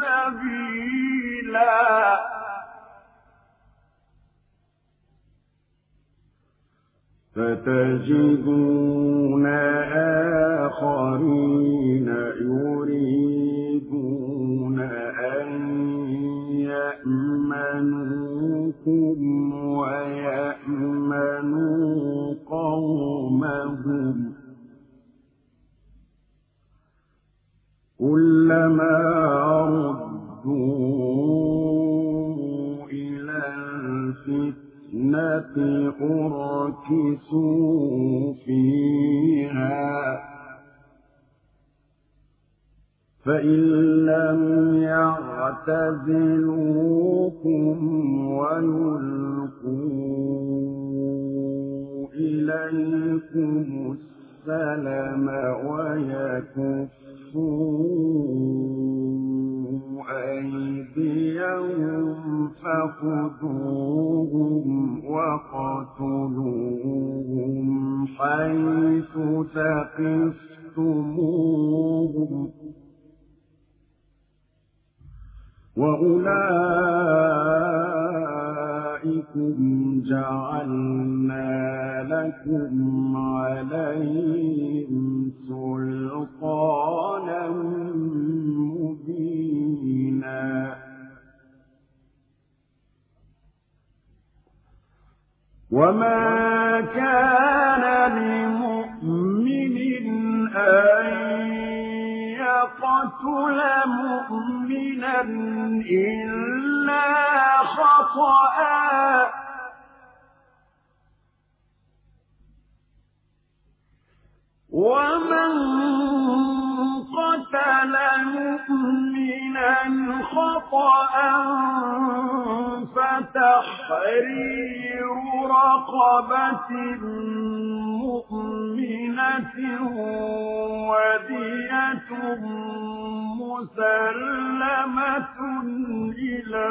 سبيلا. فتجدون آخرين يريدون ويأمنوا قومهم. كلما ردوا إلى الفتنة أركسوا فيها. فإن لم يعتزلوكم ويلقوا إليكم السلم ويكفوا أيديهم فخذوهم وقتلوهم حيث ثقفتموهم وأولئكم جعلنا لكم عليهم سلطانا مبينا وما كان لمؤمن أن قاتل مؤمنا إلا خطأ. ومن قتل مؤمنا خطأ فتحرير رقبة مؤمنة ودية مسلمة إلى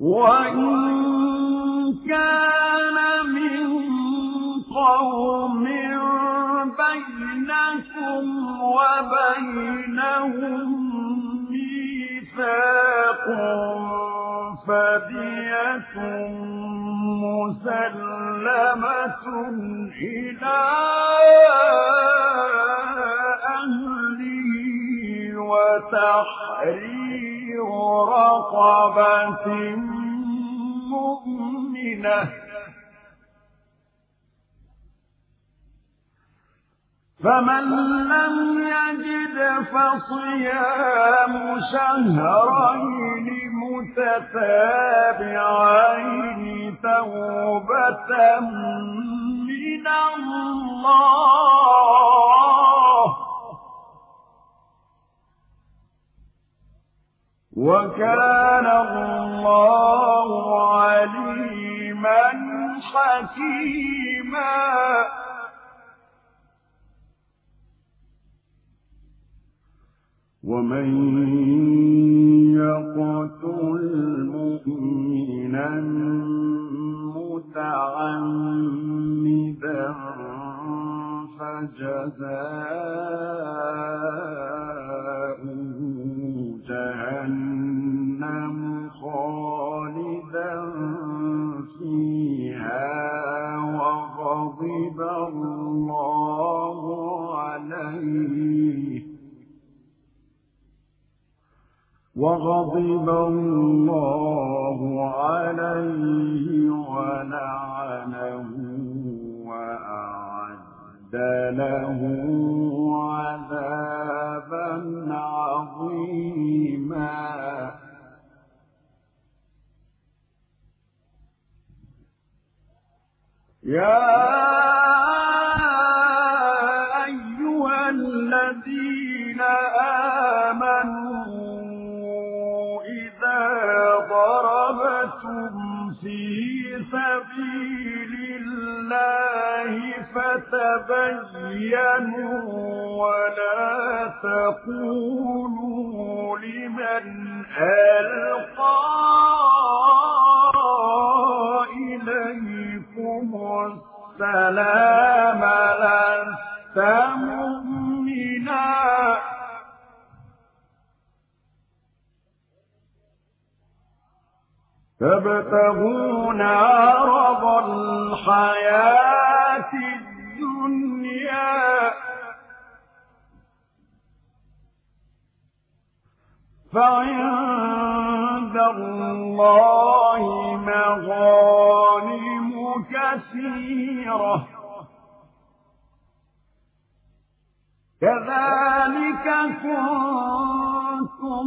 وإن كان من قوم بينكم وبينهم ميثاق مسلمة إلى أهله رقبة مؤمنة. فمن لم يجد فصيام شهرين متتابعين توبة من الله وكان الله عليما حكيما. ومن يقتل مؤمنا متعمدا فجزاؤه وغضب الله عليه ولعنه وأعد له عذابا عظيما. يا سبيل الله فتبينوا ولا تقولوا لمن ألقى إليكم السلام. تبتغون عرض الحياة الدنيا. فعند الله مغانم كثيرة. كذلك كنتم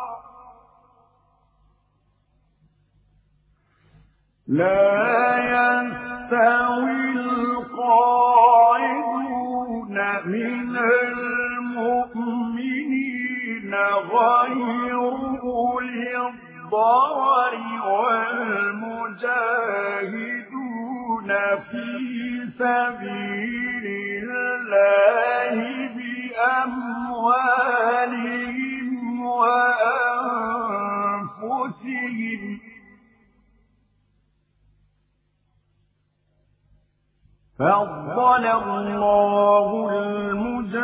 لا يستوي من المؤمنين غير أولي الضرر والمجاهدين في سبيل الله بأموالهم وأنفسهم. فضل الله المجاهدين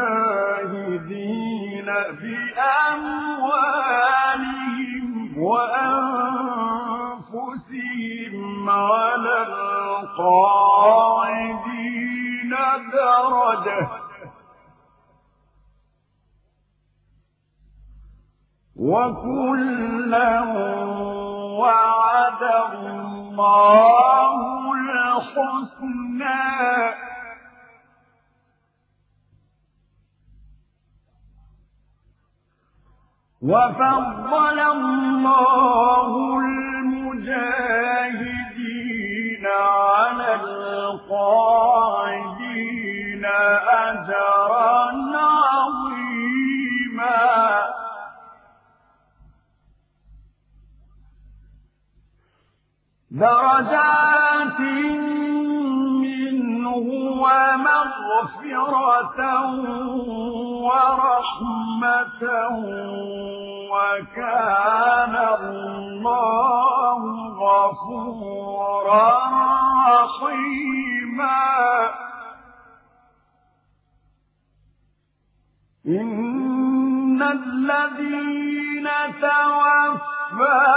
بأموالهم وأنفسهم على القاعدين درجة وكلا وعد الله الحسنى وفضل الله المجاهدين على القاعدين أجرا عظيما. درجات ومغفرة ورحمة وكان الله غفورا رحيما. إن الذين توفاهم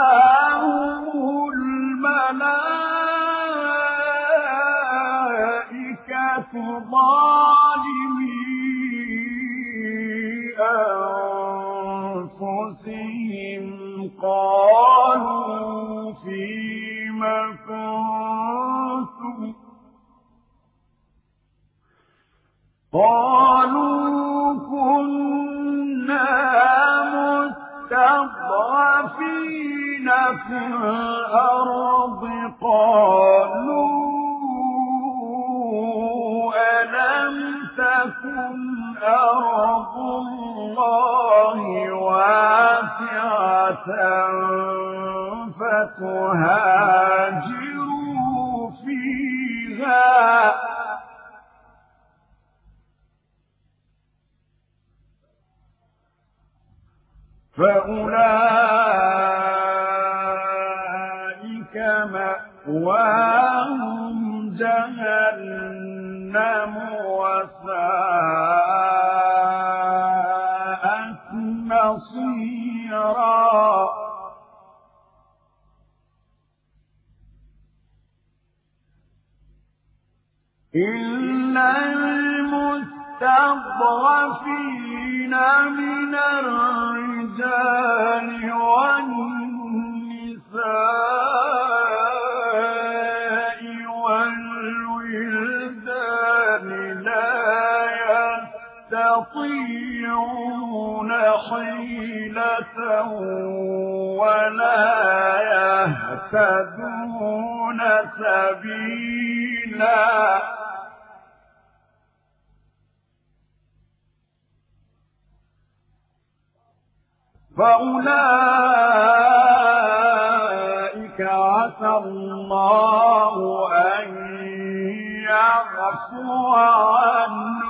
الملائكة ظالمي أنفسهم قالوا قالوا كنا في الأرض قالوا تكن أرض الله واسعة فتهاجروا فيها فأولئك مأواهم جهنم وساءت مصيرا. إلا المستضعفين من الرجال والنساء يستطيعون حيلة ولا يهتدون سبيلا. فأولئك عسى الله أن يعفو عنهم.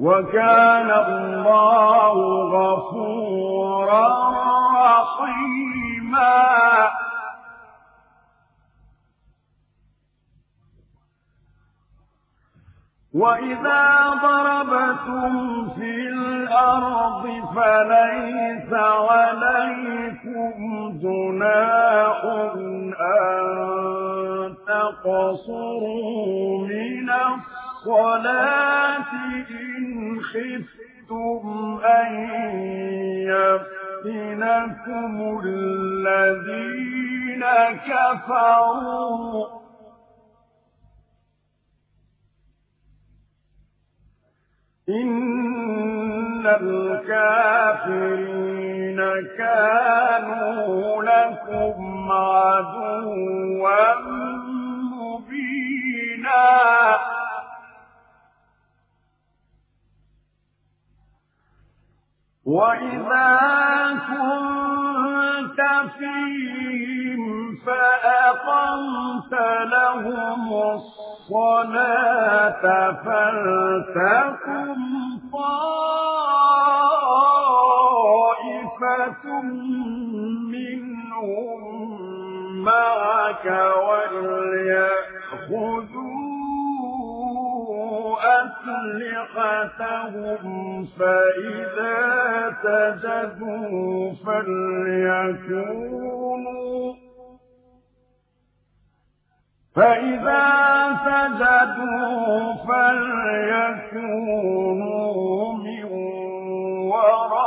وكان الله غفورا رحيما. وإذا ضربتم في الأرض فليس عليكم جناح أن تقصروا من الصلاة. إن خفتم أن يفتنكم الذين كفروا إن الكافرين كانوا لكم عدوا مبينا وإذا كنت فيهم فأقمت لهم الصلاة فلتكن طائفة منهم معك وليأخذوا أسلحتهم فإذا سجدوا فليكونوا فإذا سجدوا فليكونوا من ورائكم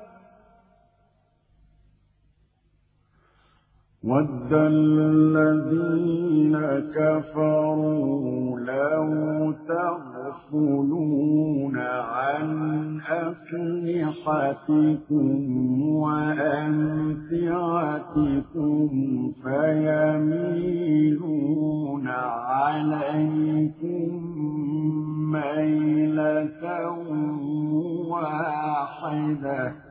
ود الذين كفروا لو تغفلون عن أسلحتكم وأمتعتكم فيميلون عليكم ميلة واحدة.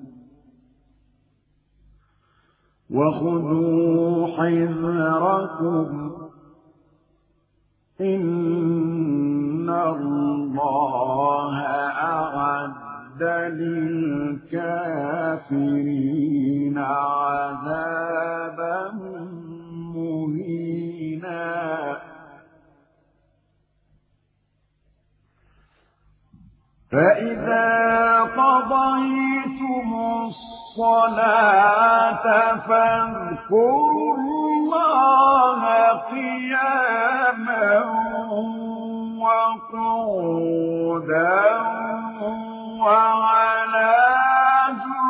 وخذوا حذركم. إن الله أعد للكافرين عذابا مهينا. فإذا قضيتم الصلاة الصلاة فاذكروا الله قياما وقعودا وعلى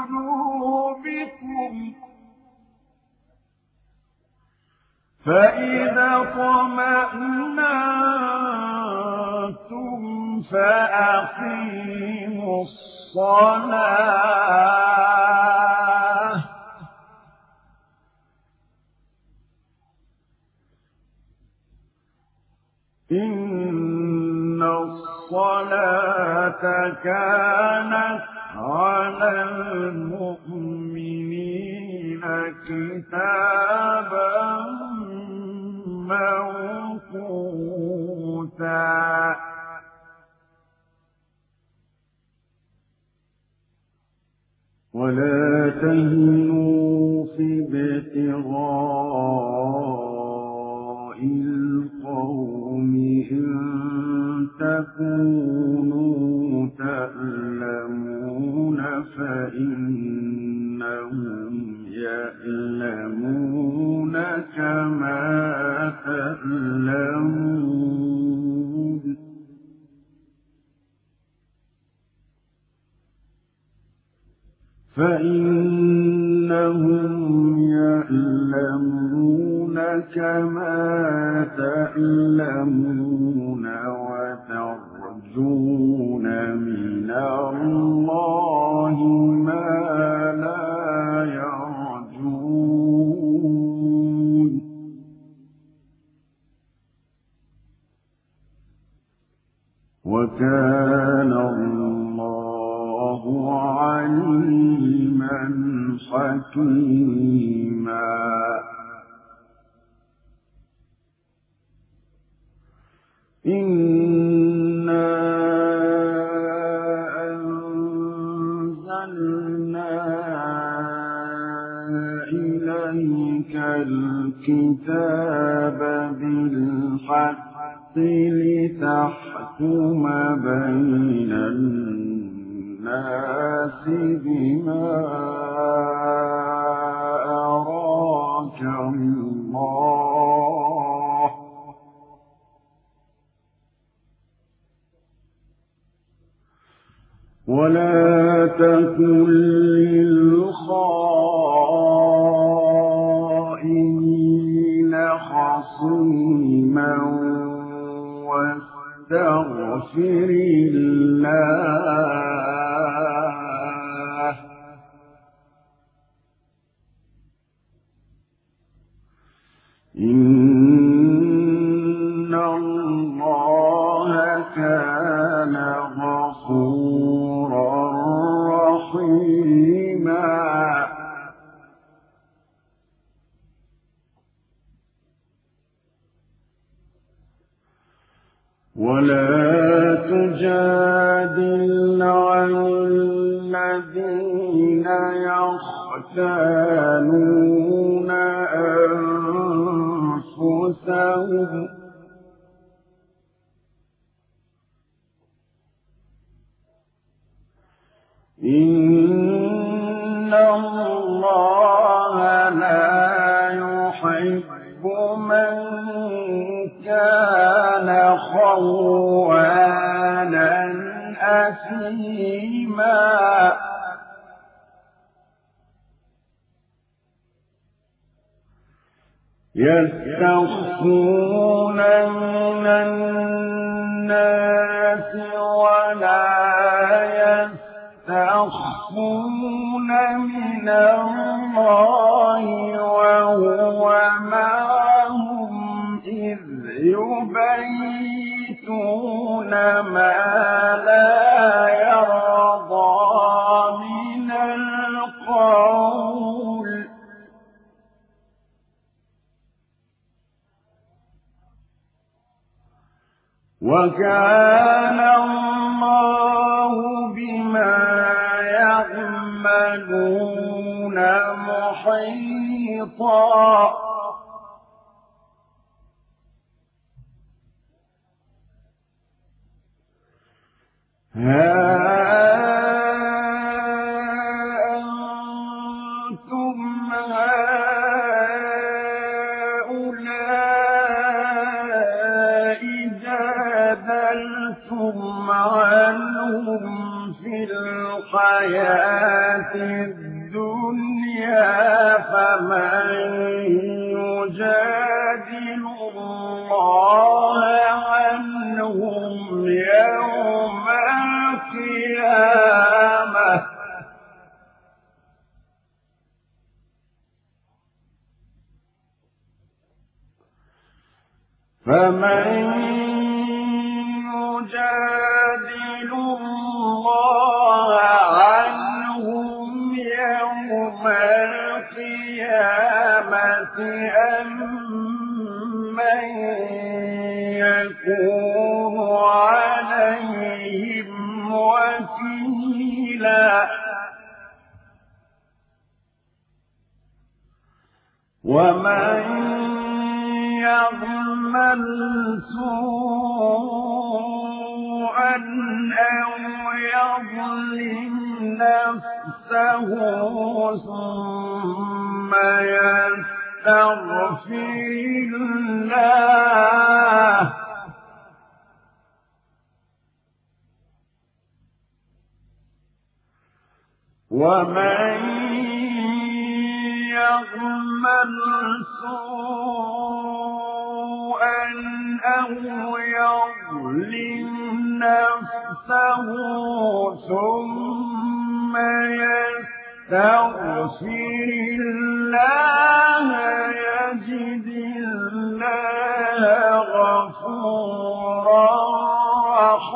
جنوبكم. فإذا طمأنتم فأقيموا الصلاة. إن الصلاة كانت على المؤمنين كتابا موقوتا. ولا تهنوا في ابتغاء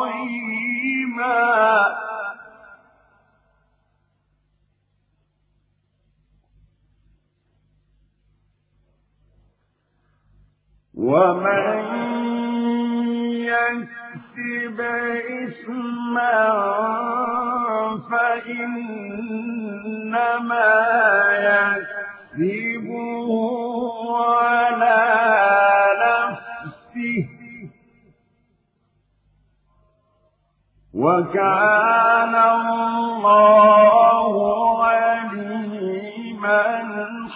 رحيما ومن يكسب إثما فإنما يكسبه على وكان الله عليما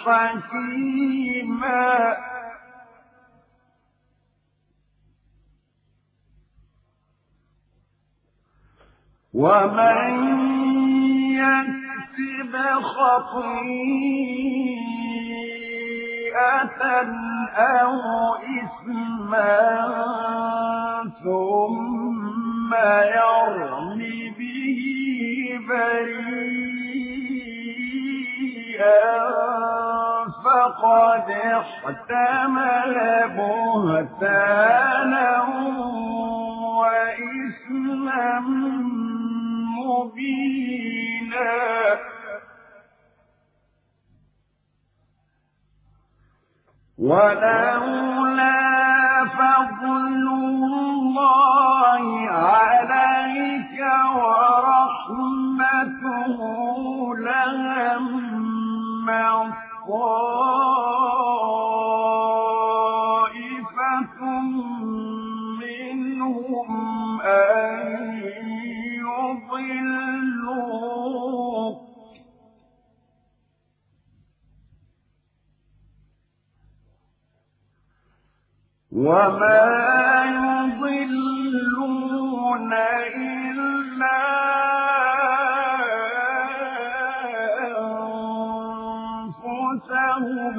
حكيما. ومن يكسب خطيئة أو إثما ثم يرم به بريئا فقد احتمل بهتانا وإثما مبينا. ولولا فضل الله عليك ورحمته لهم طائفة وما يضلون إلا أنفسهم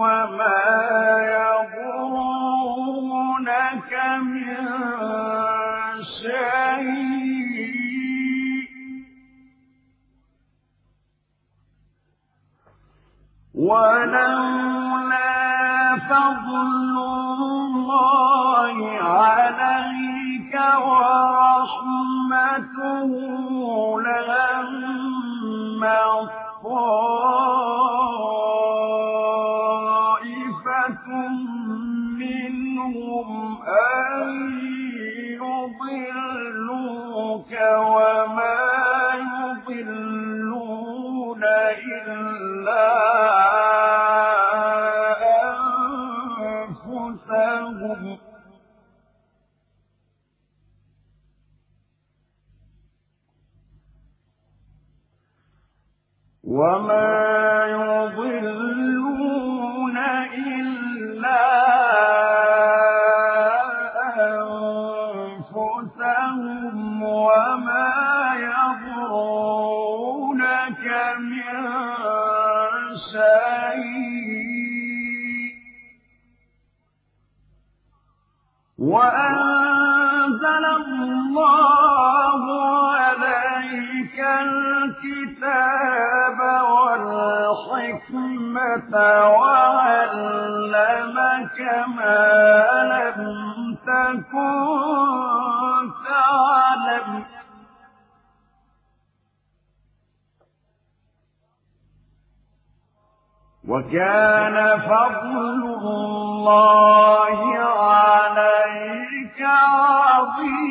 وما يضرونك من شيء فضل الله عليك ورحمته طائفة منهم أن يضلوك وما يضلون إلا وما يضلون إلا أنفسهم وما من شيء وأنزل الله وعلمك ما لم تكن تعلم. وكان فضل الله عليك عظيما.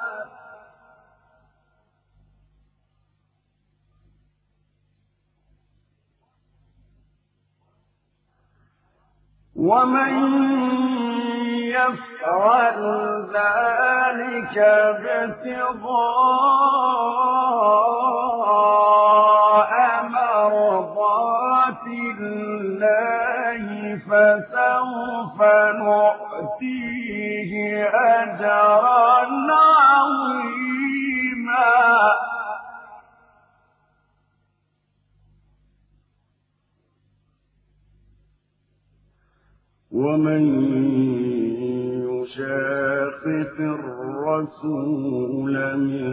ومن يفعل ذلك ابتغاء مرضات الله فسوف نؤتيه أجرا عظيما ومن يشاقق الرسول من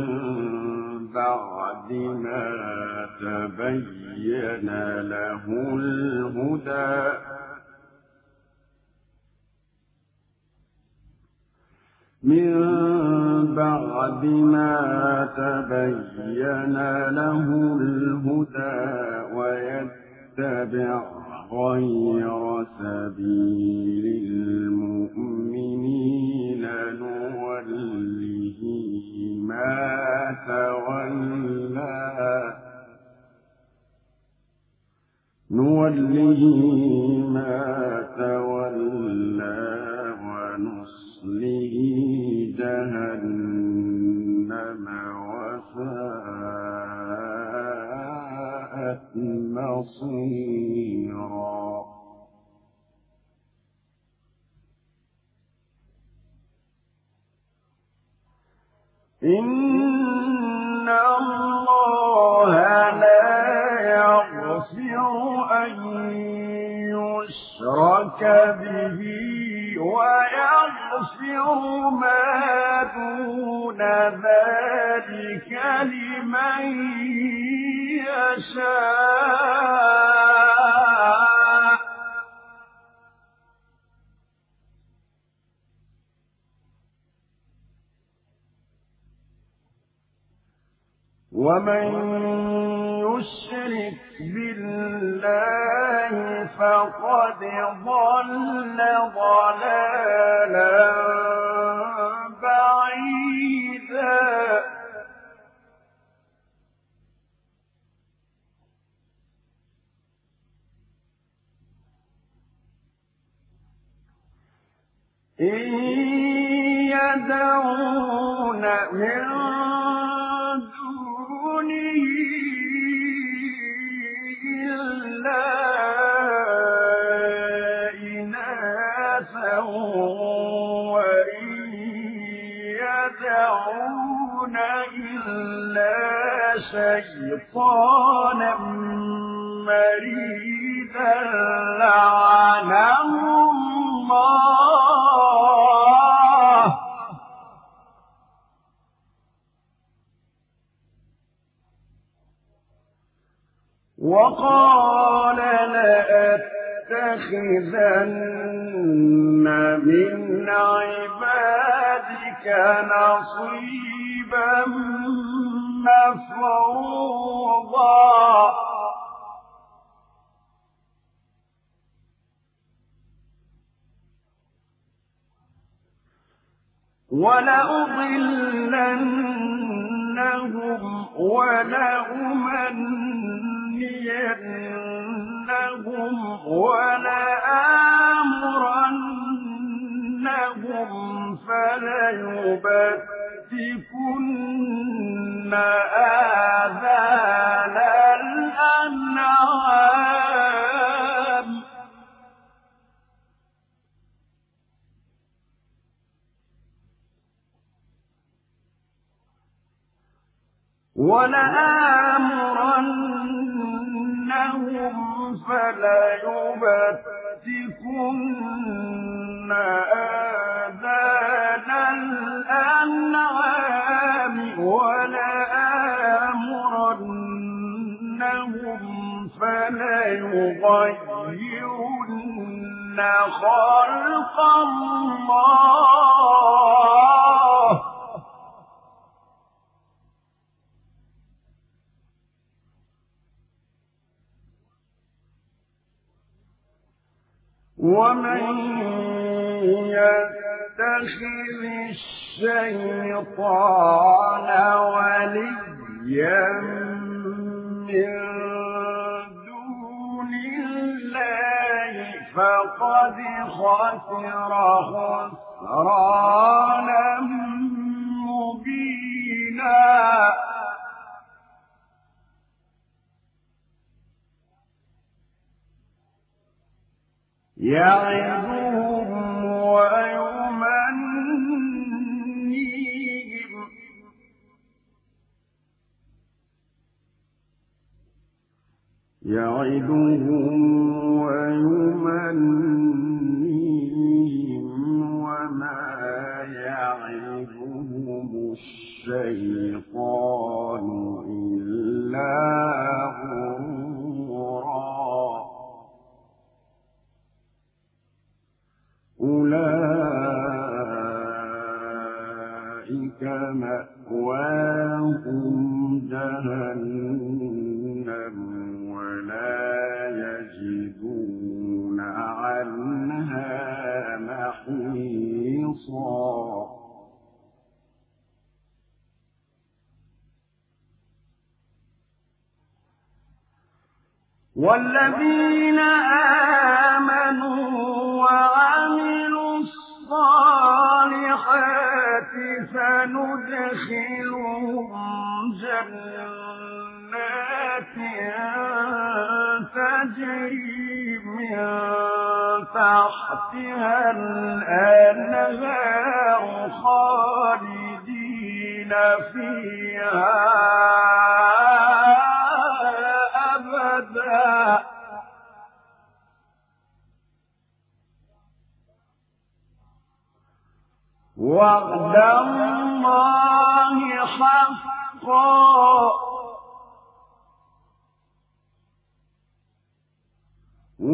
بعد ما تبين له الهدى. من بعد ما تبين له الهدى ويتبع غير سبيل المؤمنين نوله ما تولى. نوله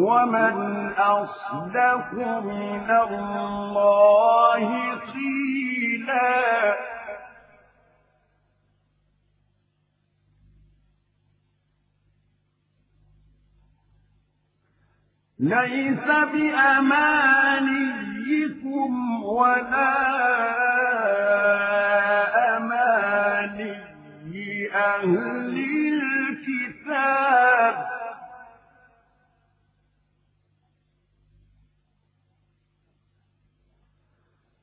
ومن أصدق من الله قيلا ليس بأمانيكم ولا أماني أهل الكتاب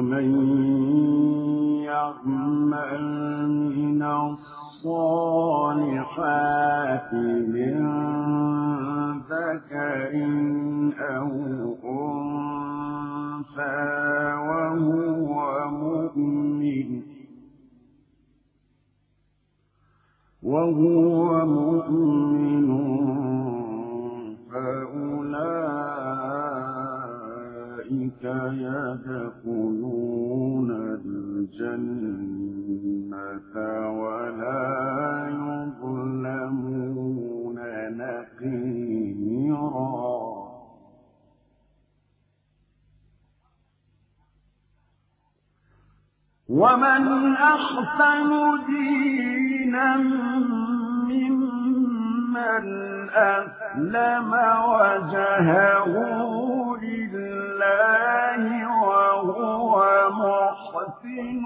ومن يعمل من الصالحات من ذكر أو أنثى وهو مؤمن وهو مؤمن يدخلون الجنة ولا يظلمون نقيرا. ومن أحسن دينا ممن أسلم وجهه لله وهو محسن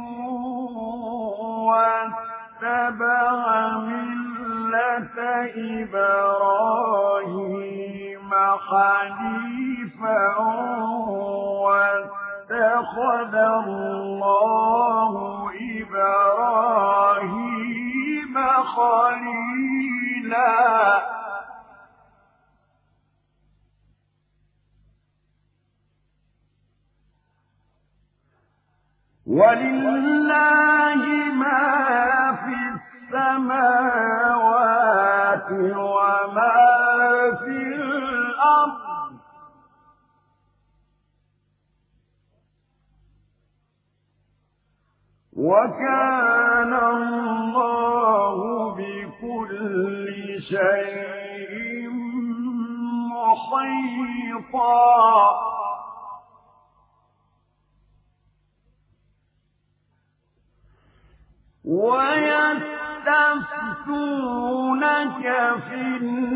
واتبع ملة إبراهيم حنيفا اتخذ الله إبراهيم خليلا. ولله ما في السماوات وما في الأرض. وكان الله بكل شيء محيطا. ويستفتونك في النساء.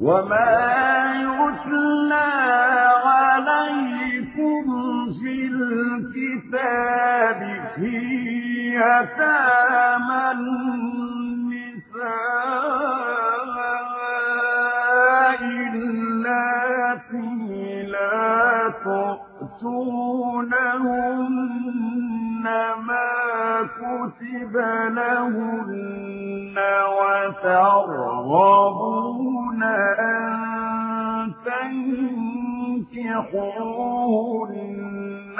وما يتلى عليكم في الكتاب في يتامى النساء التي لا تؤتونهن ما كتب لهن وترغبون أن تنكحوهن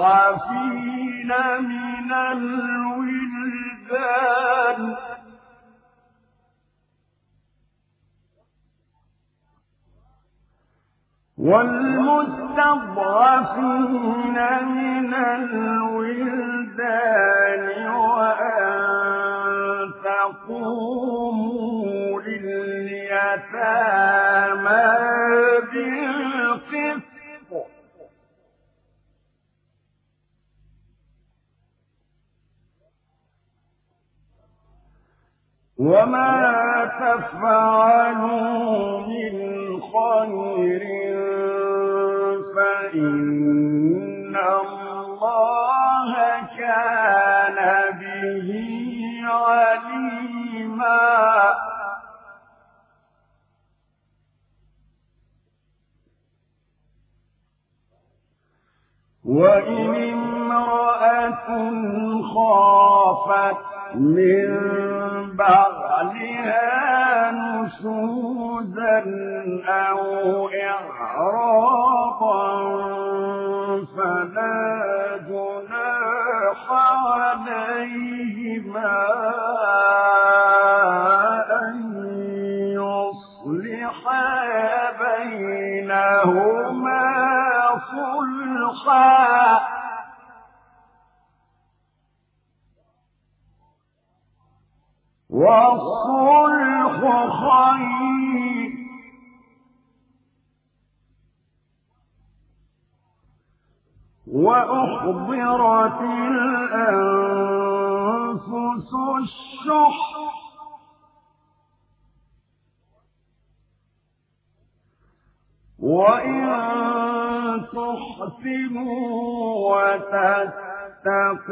والمستضعفين من الولدان. والمستضعفين من الولدان وأن تقوموا لليتامى بالقسط. وما تفعلوا من خير فإن الله كان به وإن امرأة خافت من بعلها نشوزا أو إعراضا فلا جناح عليهما. بينهما صلحا والصلح خير وأحضرت الأنفس الشح وإن تحسنوا وتتقوا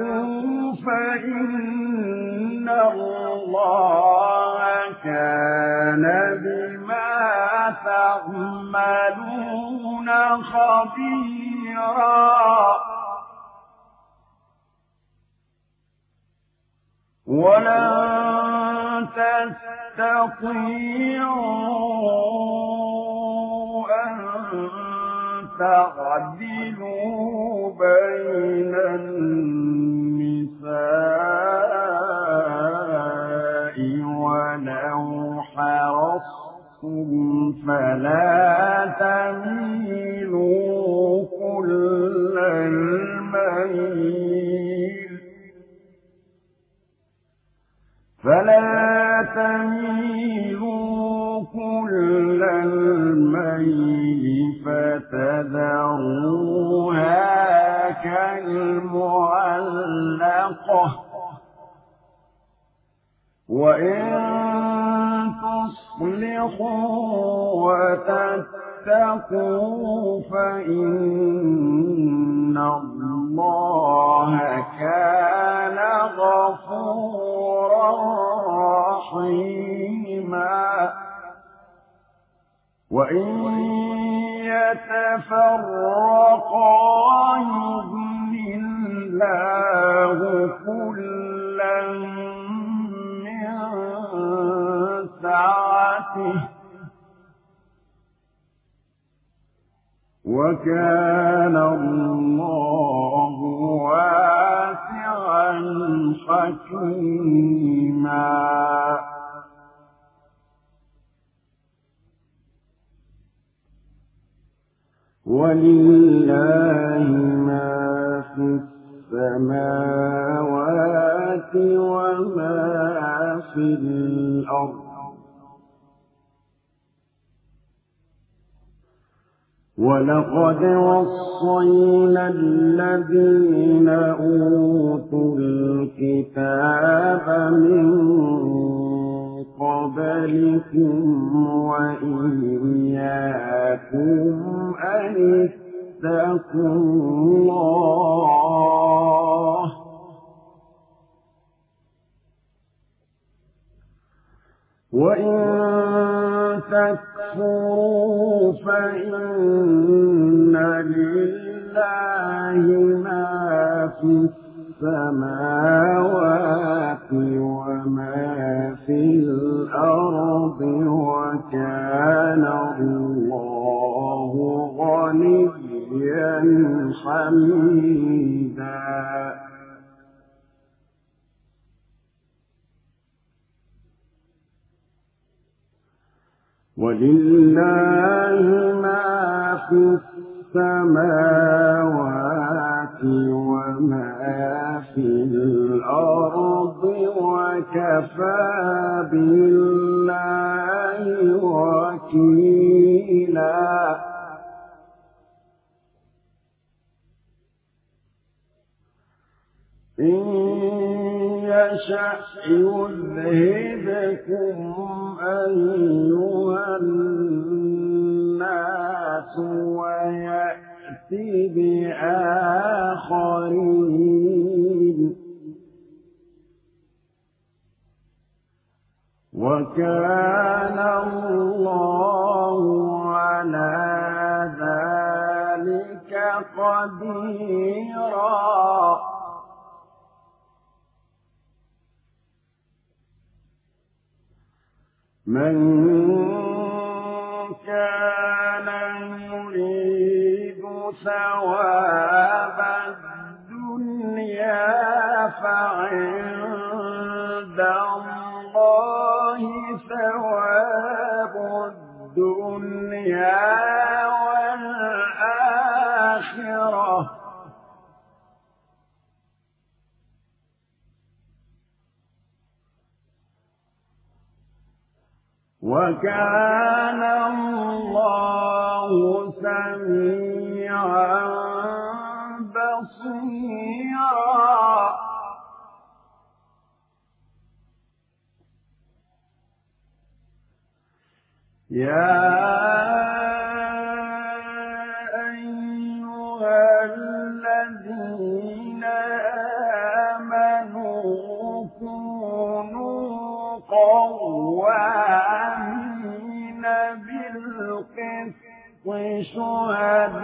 فإن الله كان بما تعملون خبيرا ولن تستطيعوا تعدلوا بين النساء ولو حرصتم فلا تميلوا كل الميل. فلا تميلوا كل الميل فتذروها كالمعلقة. وإن تصلحوا وتتقوا فإن الله كان غفورا رحيما. وإن يتفرقا يغن الله كلا من سعته وكان الله واسعا حكيما ولله ما في السماوات وما في الأرض. ولقد وصينا الذين أوتوا الكتاب من قبلكم وإياكم أن اتقوا الله. وإن تكفروا فإن لله ما في السماوات وما في الأرض وكان الله غنيا حميدا. ولله ما في السماوات وما في الأرض وكفى بالله وكيلا. إن يشأ يذهبكم أيها الناس ويأتي بآخرين. وكان الله على ذلك قديرا. من كان ثواب الدنيا فعند الله ثواب الدنيا والآخرة. وكان الله سميعا بصيرا. يا بالقسط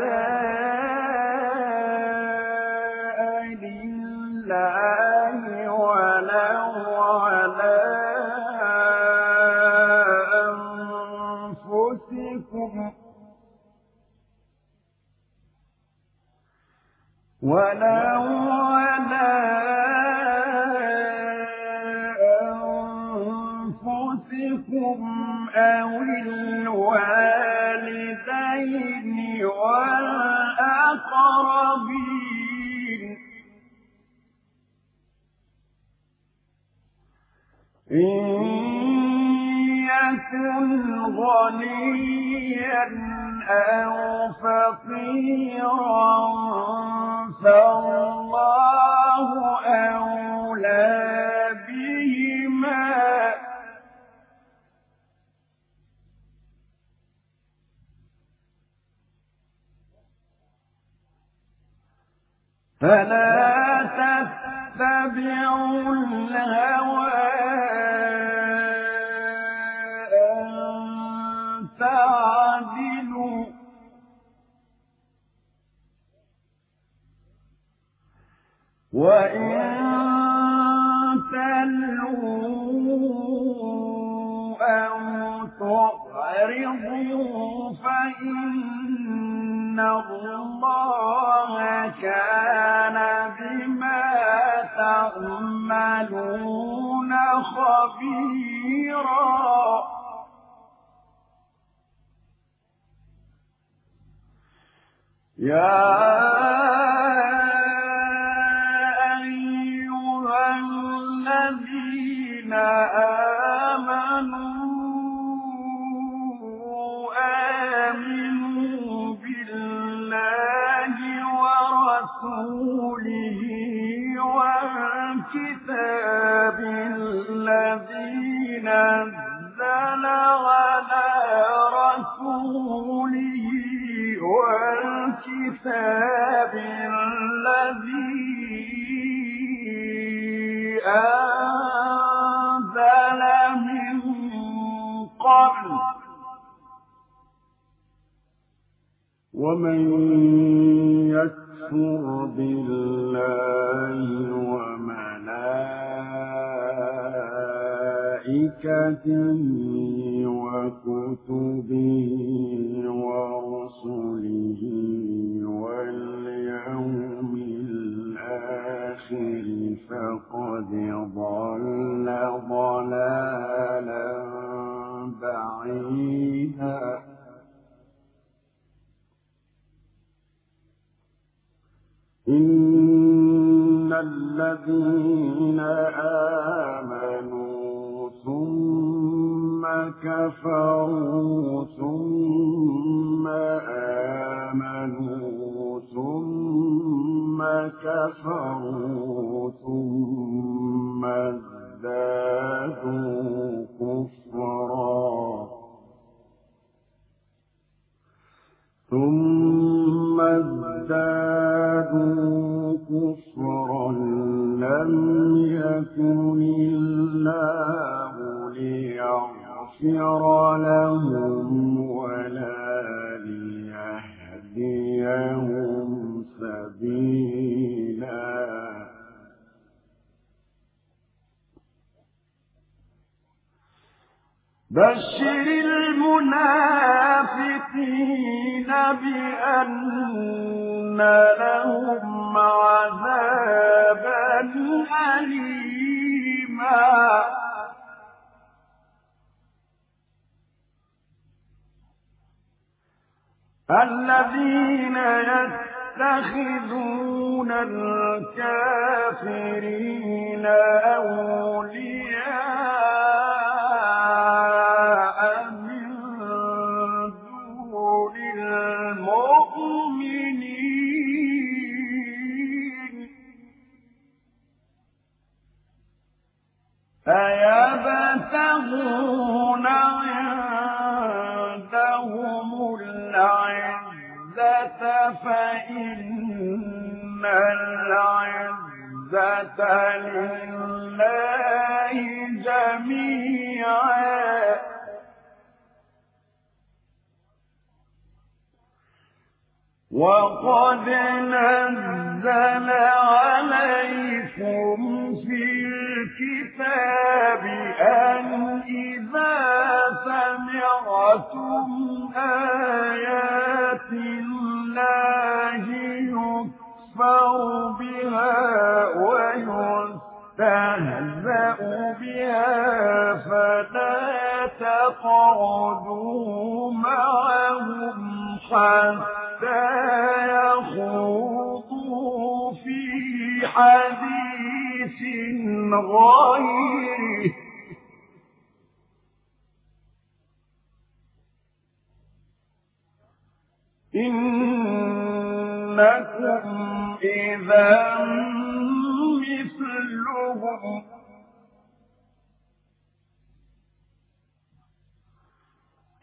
مثلهم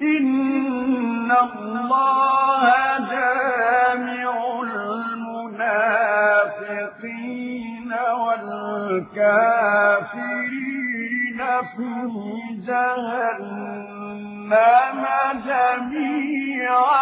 إن الله جامع المنافقين الكافرين في جهنم جميعا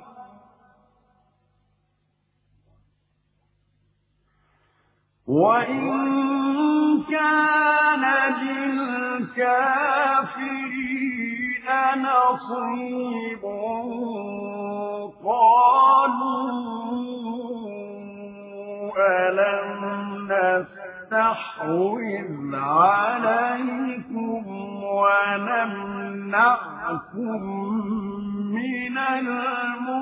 وإن كان للكافرين نصيب قالوا ألم نستحوذ عليكم ونمنعكم من المؤمنين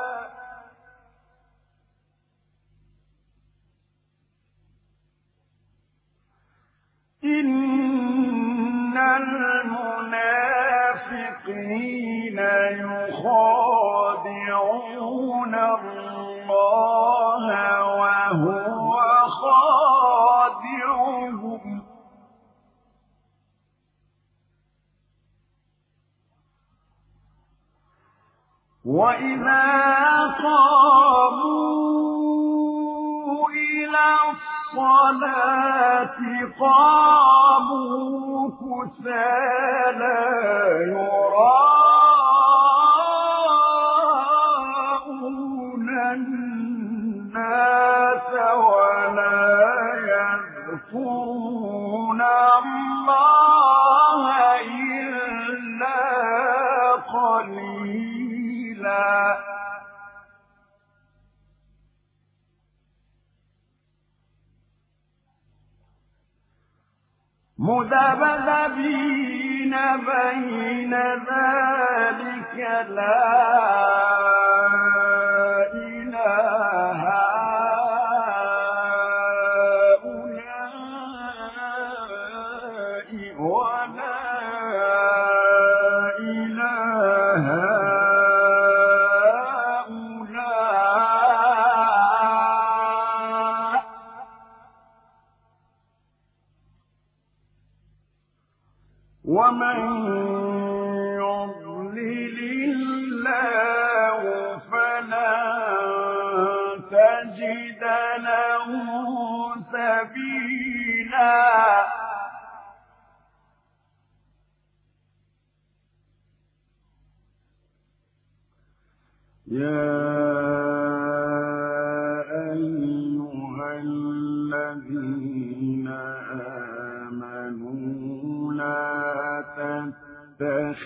إن المنافقين يخادعون الله وهو خادعهم وإذا قاموا إلى الصلاة قاموا كسالى يراءون مذبذبين بين ذلك لا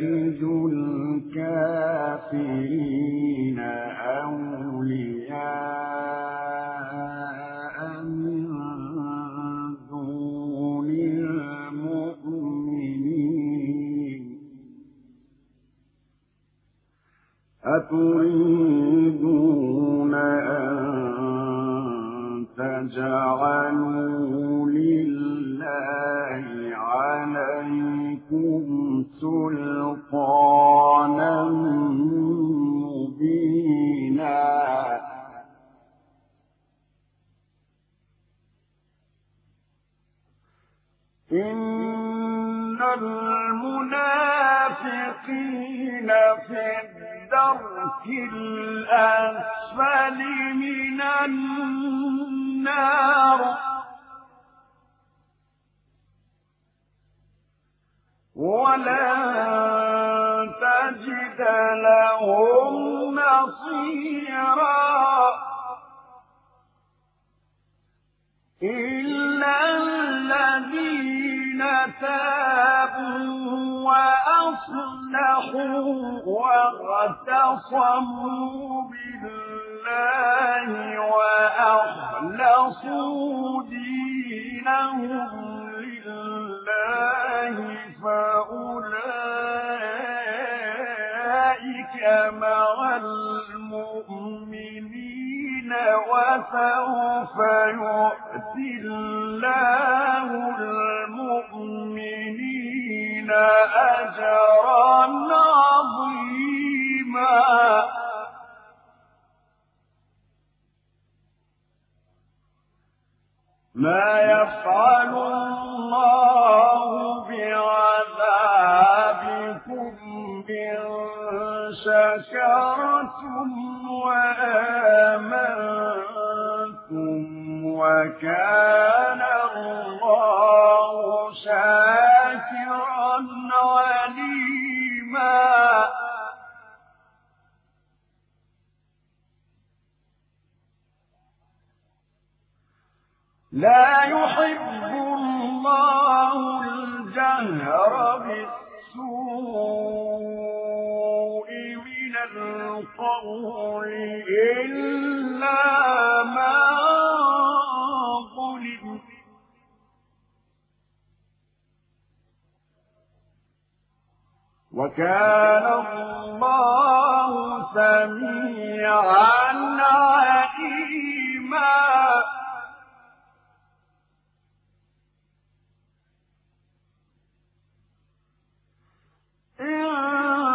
يتخذ الكافرين أولياء من دون المؤمنين. أتريدون سلطانا مبينا إن المنافقين في الدرك الأسفل من النار ولن تجد لهم نصيرا إلا الذين تابوا وأصلحوا واغتصموا بالله وأخلصوا دينهم لله فأولئك مع المؤمنين وسوف يؤتي الله المؤمنين أجرا عظيما. ما يفعل الله شكرتم وآمنتم وكان الله شاكرا عليما لا يحب الله الجهر بالسوء. القول إلا ما ظلم وكان الله سميعا عليما. إن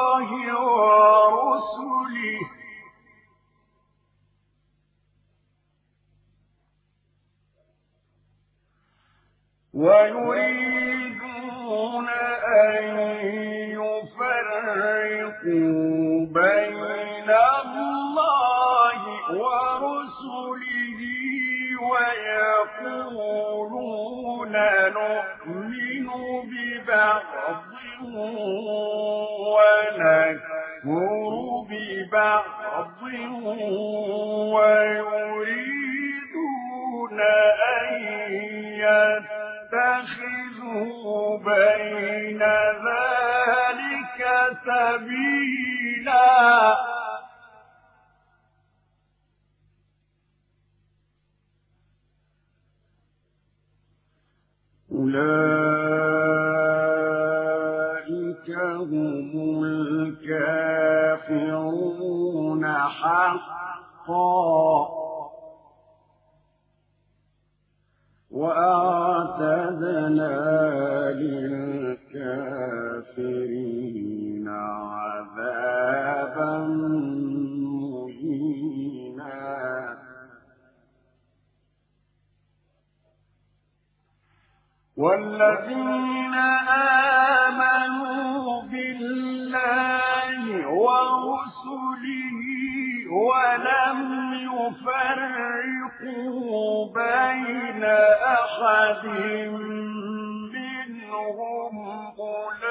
ويريدون أن يفرقوا بين الله ورسله ويقولون نؤمن ببعض ونكفر ببعض ويريدون أن اتخذوا بين ذلك سبيلا. أولئك هم الكافرون حقا. وأعتدنا للكافرين عذابا مهينا. والذين آمنوا بالله ورسله ولم يفرقوا بين أحد منهم أولئك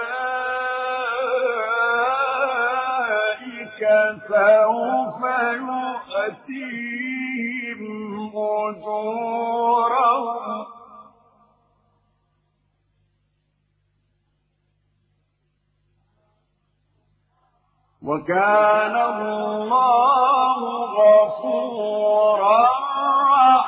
سوف يؤتيهم أجورهم. وكان الله غفورا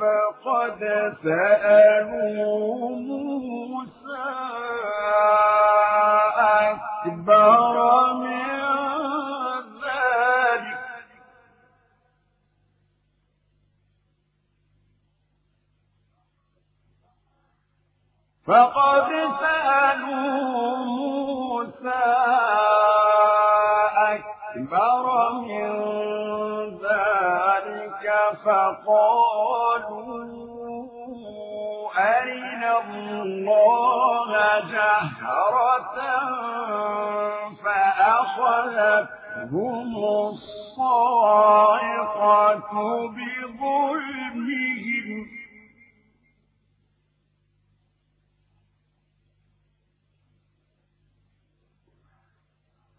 فقد سألوا موسى أكبر من ذلك. فقد سألوا موسى أكبر فقالوا أرنا الله جهرة فأخذتهم الصاعقة بظلمهم.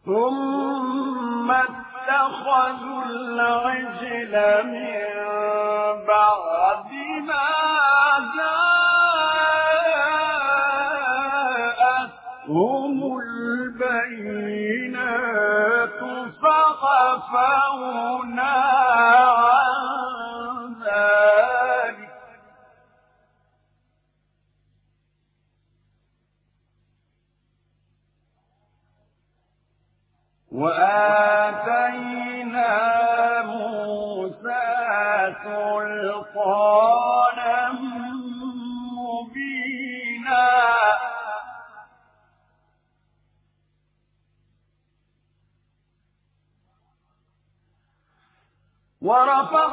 ثم اتخذوا العجل من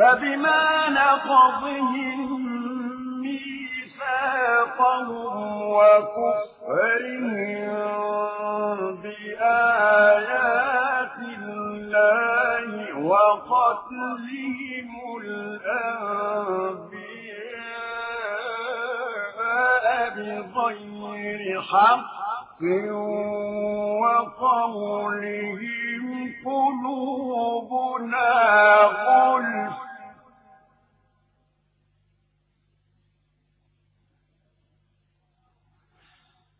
فبما نقضهم ميثاقهم وكفرهم بآيات الله وقتلهم الأنبياء بغير حق وقولهم قلوبنا غلف.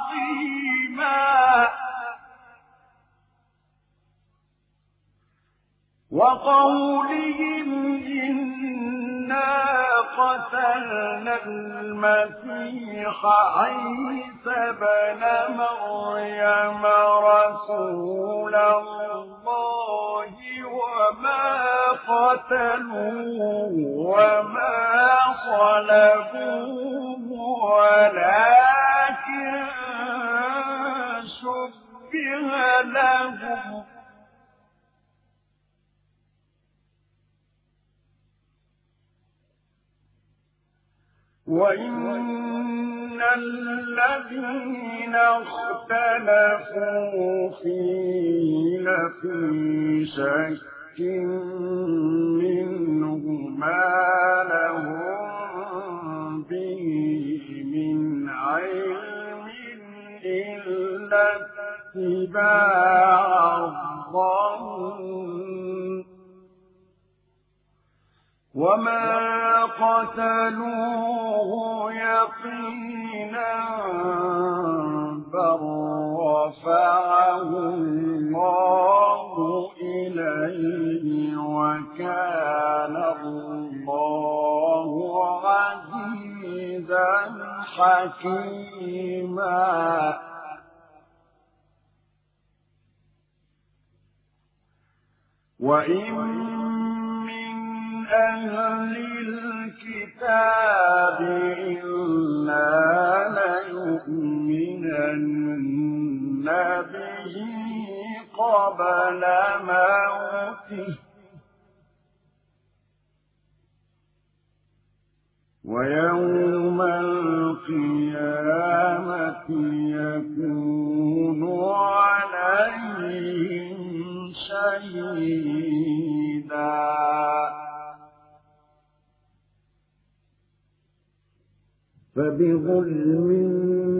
عظيما وقولهم إنا قتلنا المسيح عيسى بن مريم رسول الله وما قتلوه وما صلبوه ولكن شبه لهم. وإن الذين اختلفوا فيه لفي شك منه ما لهم به من علم. إلا اتباع الظن. وما قتلوه يقينا بل رفعه الله إليه وكان الله عزيزا حكيما. وإن أهل الكتاب إلا ليؤمنن به قبل موته. ويوم القيامة يكون عليهم شهيدا. فبظلم من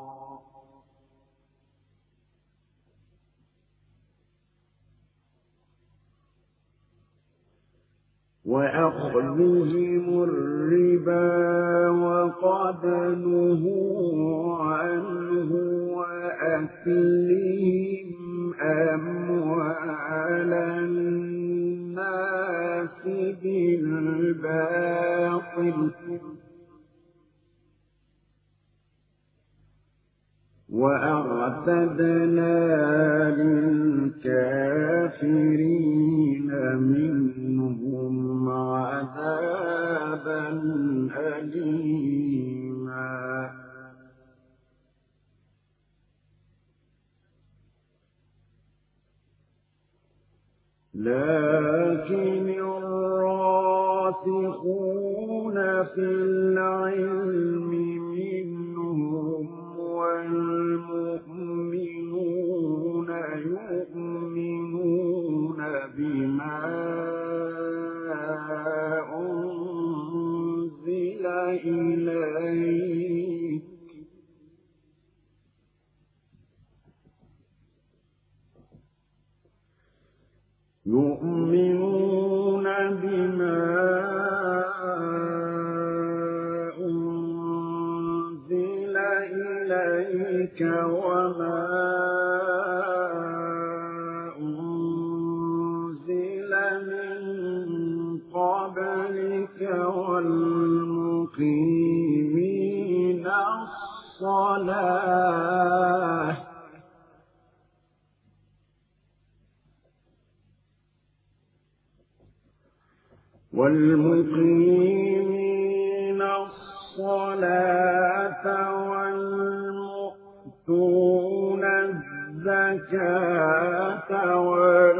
وأخذهم الربا وقد نهوا عنه وأكلهم أموال الناس بالباطل. وأعتدنا للكافرين منهم والمقيمين الصلاة يؤتون الزكاة والمؤمنون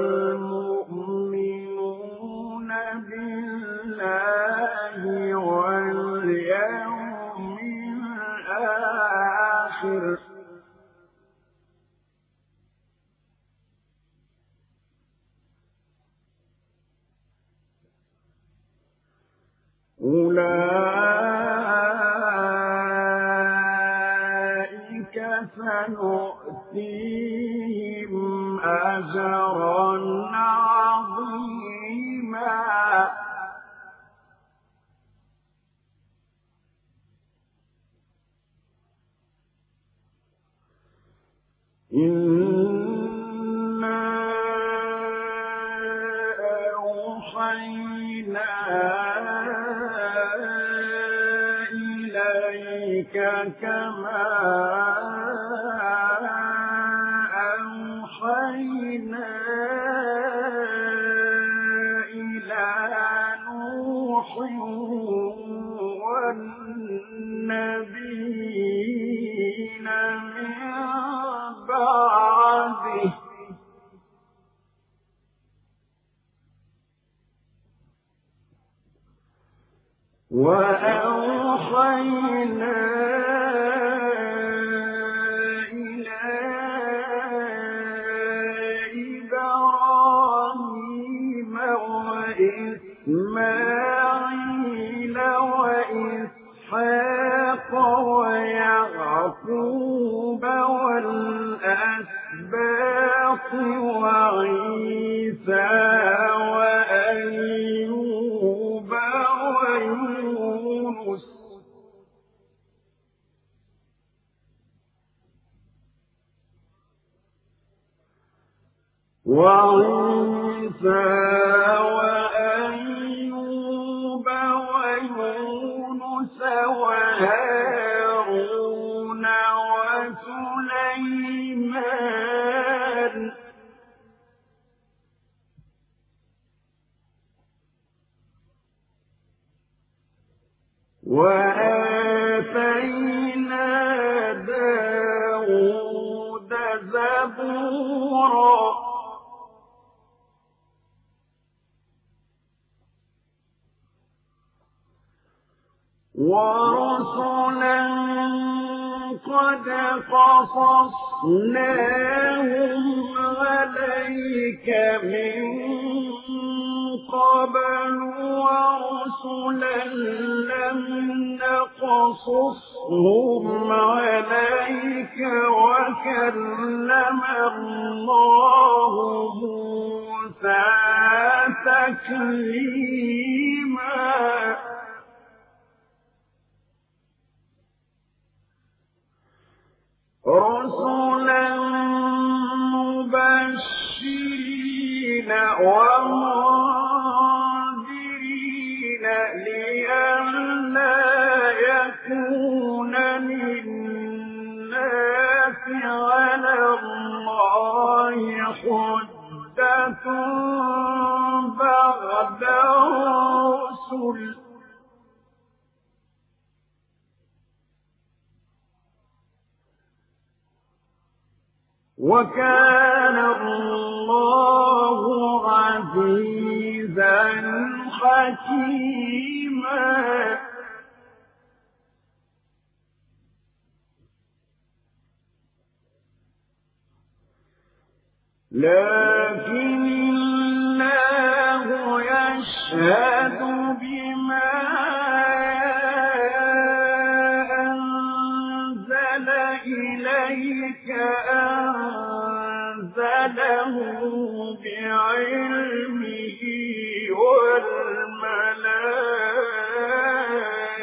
أنزله بعلمه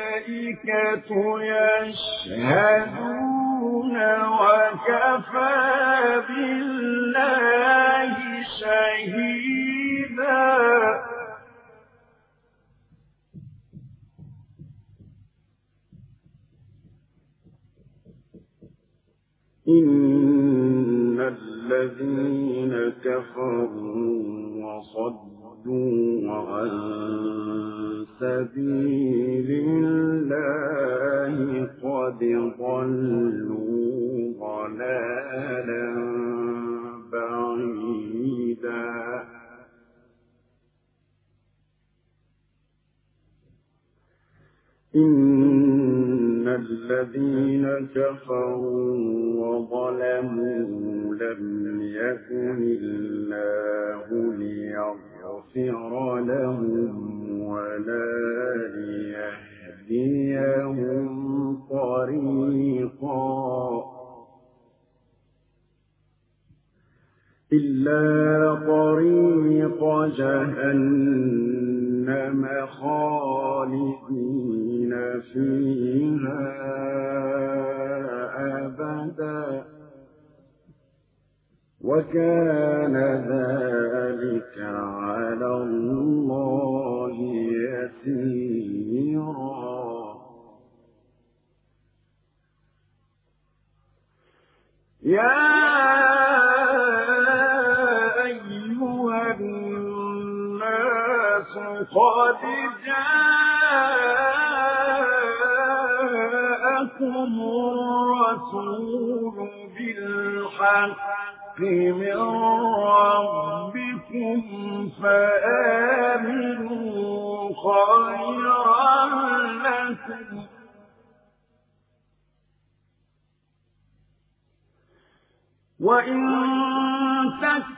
والملائكة يشهدون وكفى بالله شهيدا. إن الذين كفروا وصدوا عن سبيل الله قد ضلوا ضلالا بعيدا. إن الذين كفروا وظلموا لم يكن الله ليغفر لهم ولا ليهديهم طريقا إلا طريق جهنم. خالدين فيها أبدا. وكان ذلك على الله يسيرا. يا قد جاءكم الرسول بالحق من ربكم فآمنوا خيرا لكم وإن تكتبوا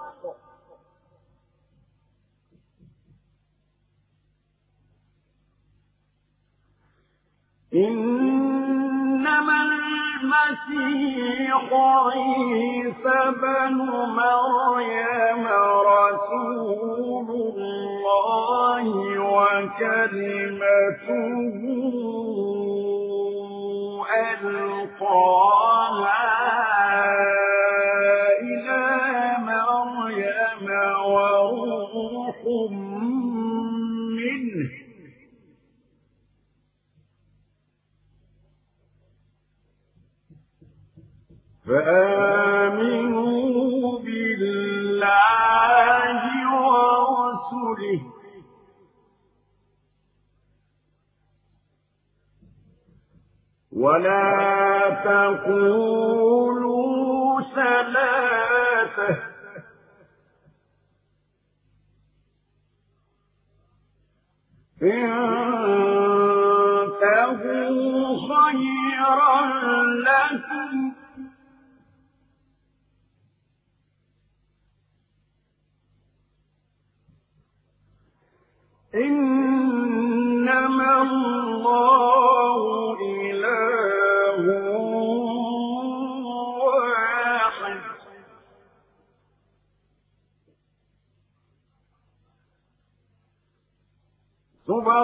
إنما المسيح عيسى بن مريم رسول الله وكلمته ألقاها. فآمنوا بالله ورسله. ولا تقولوا ثلاثة. انتهوا خيرا لكم. إنما الله إله واحد.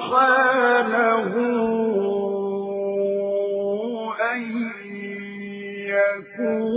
سبحانه أن يكون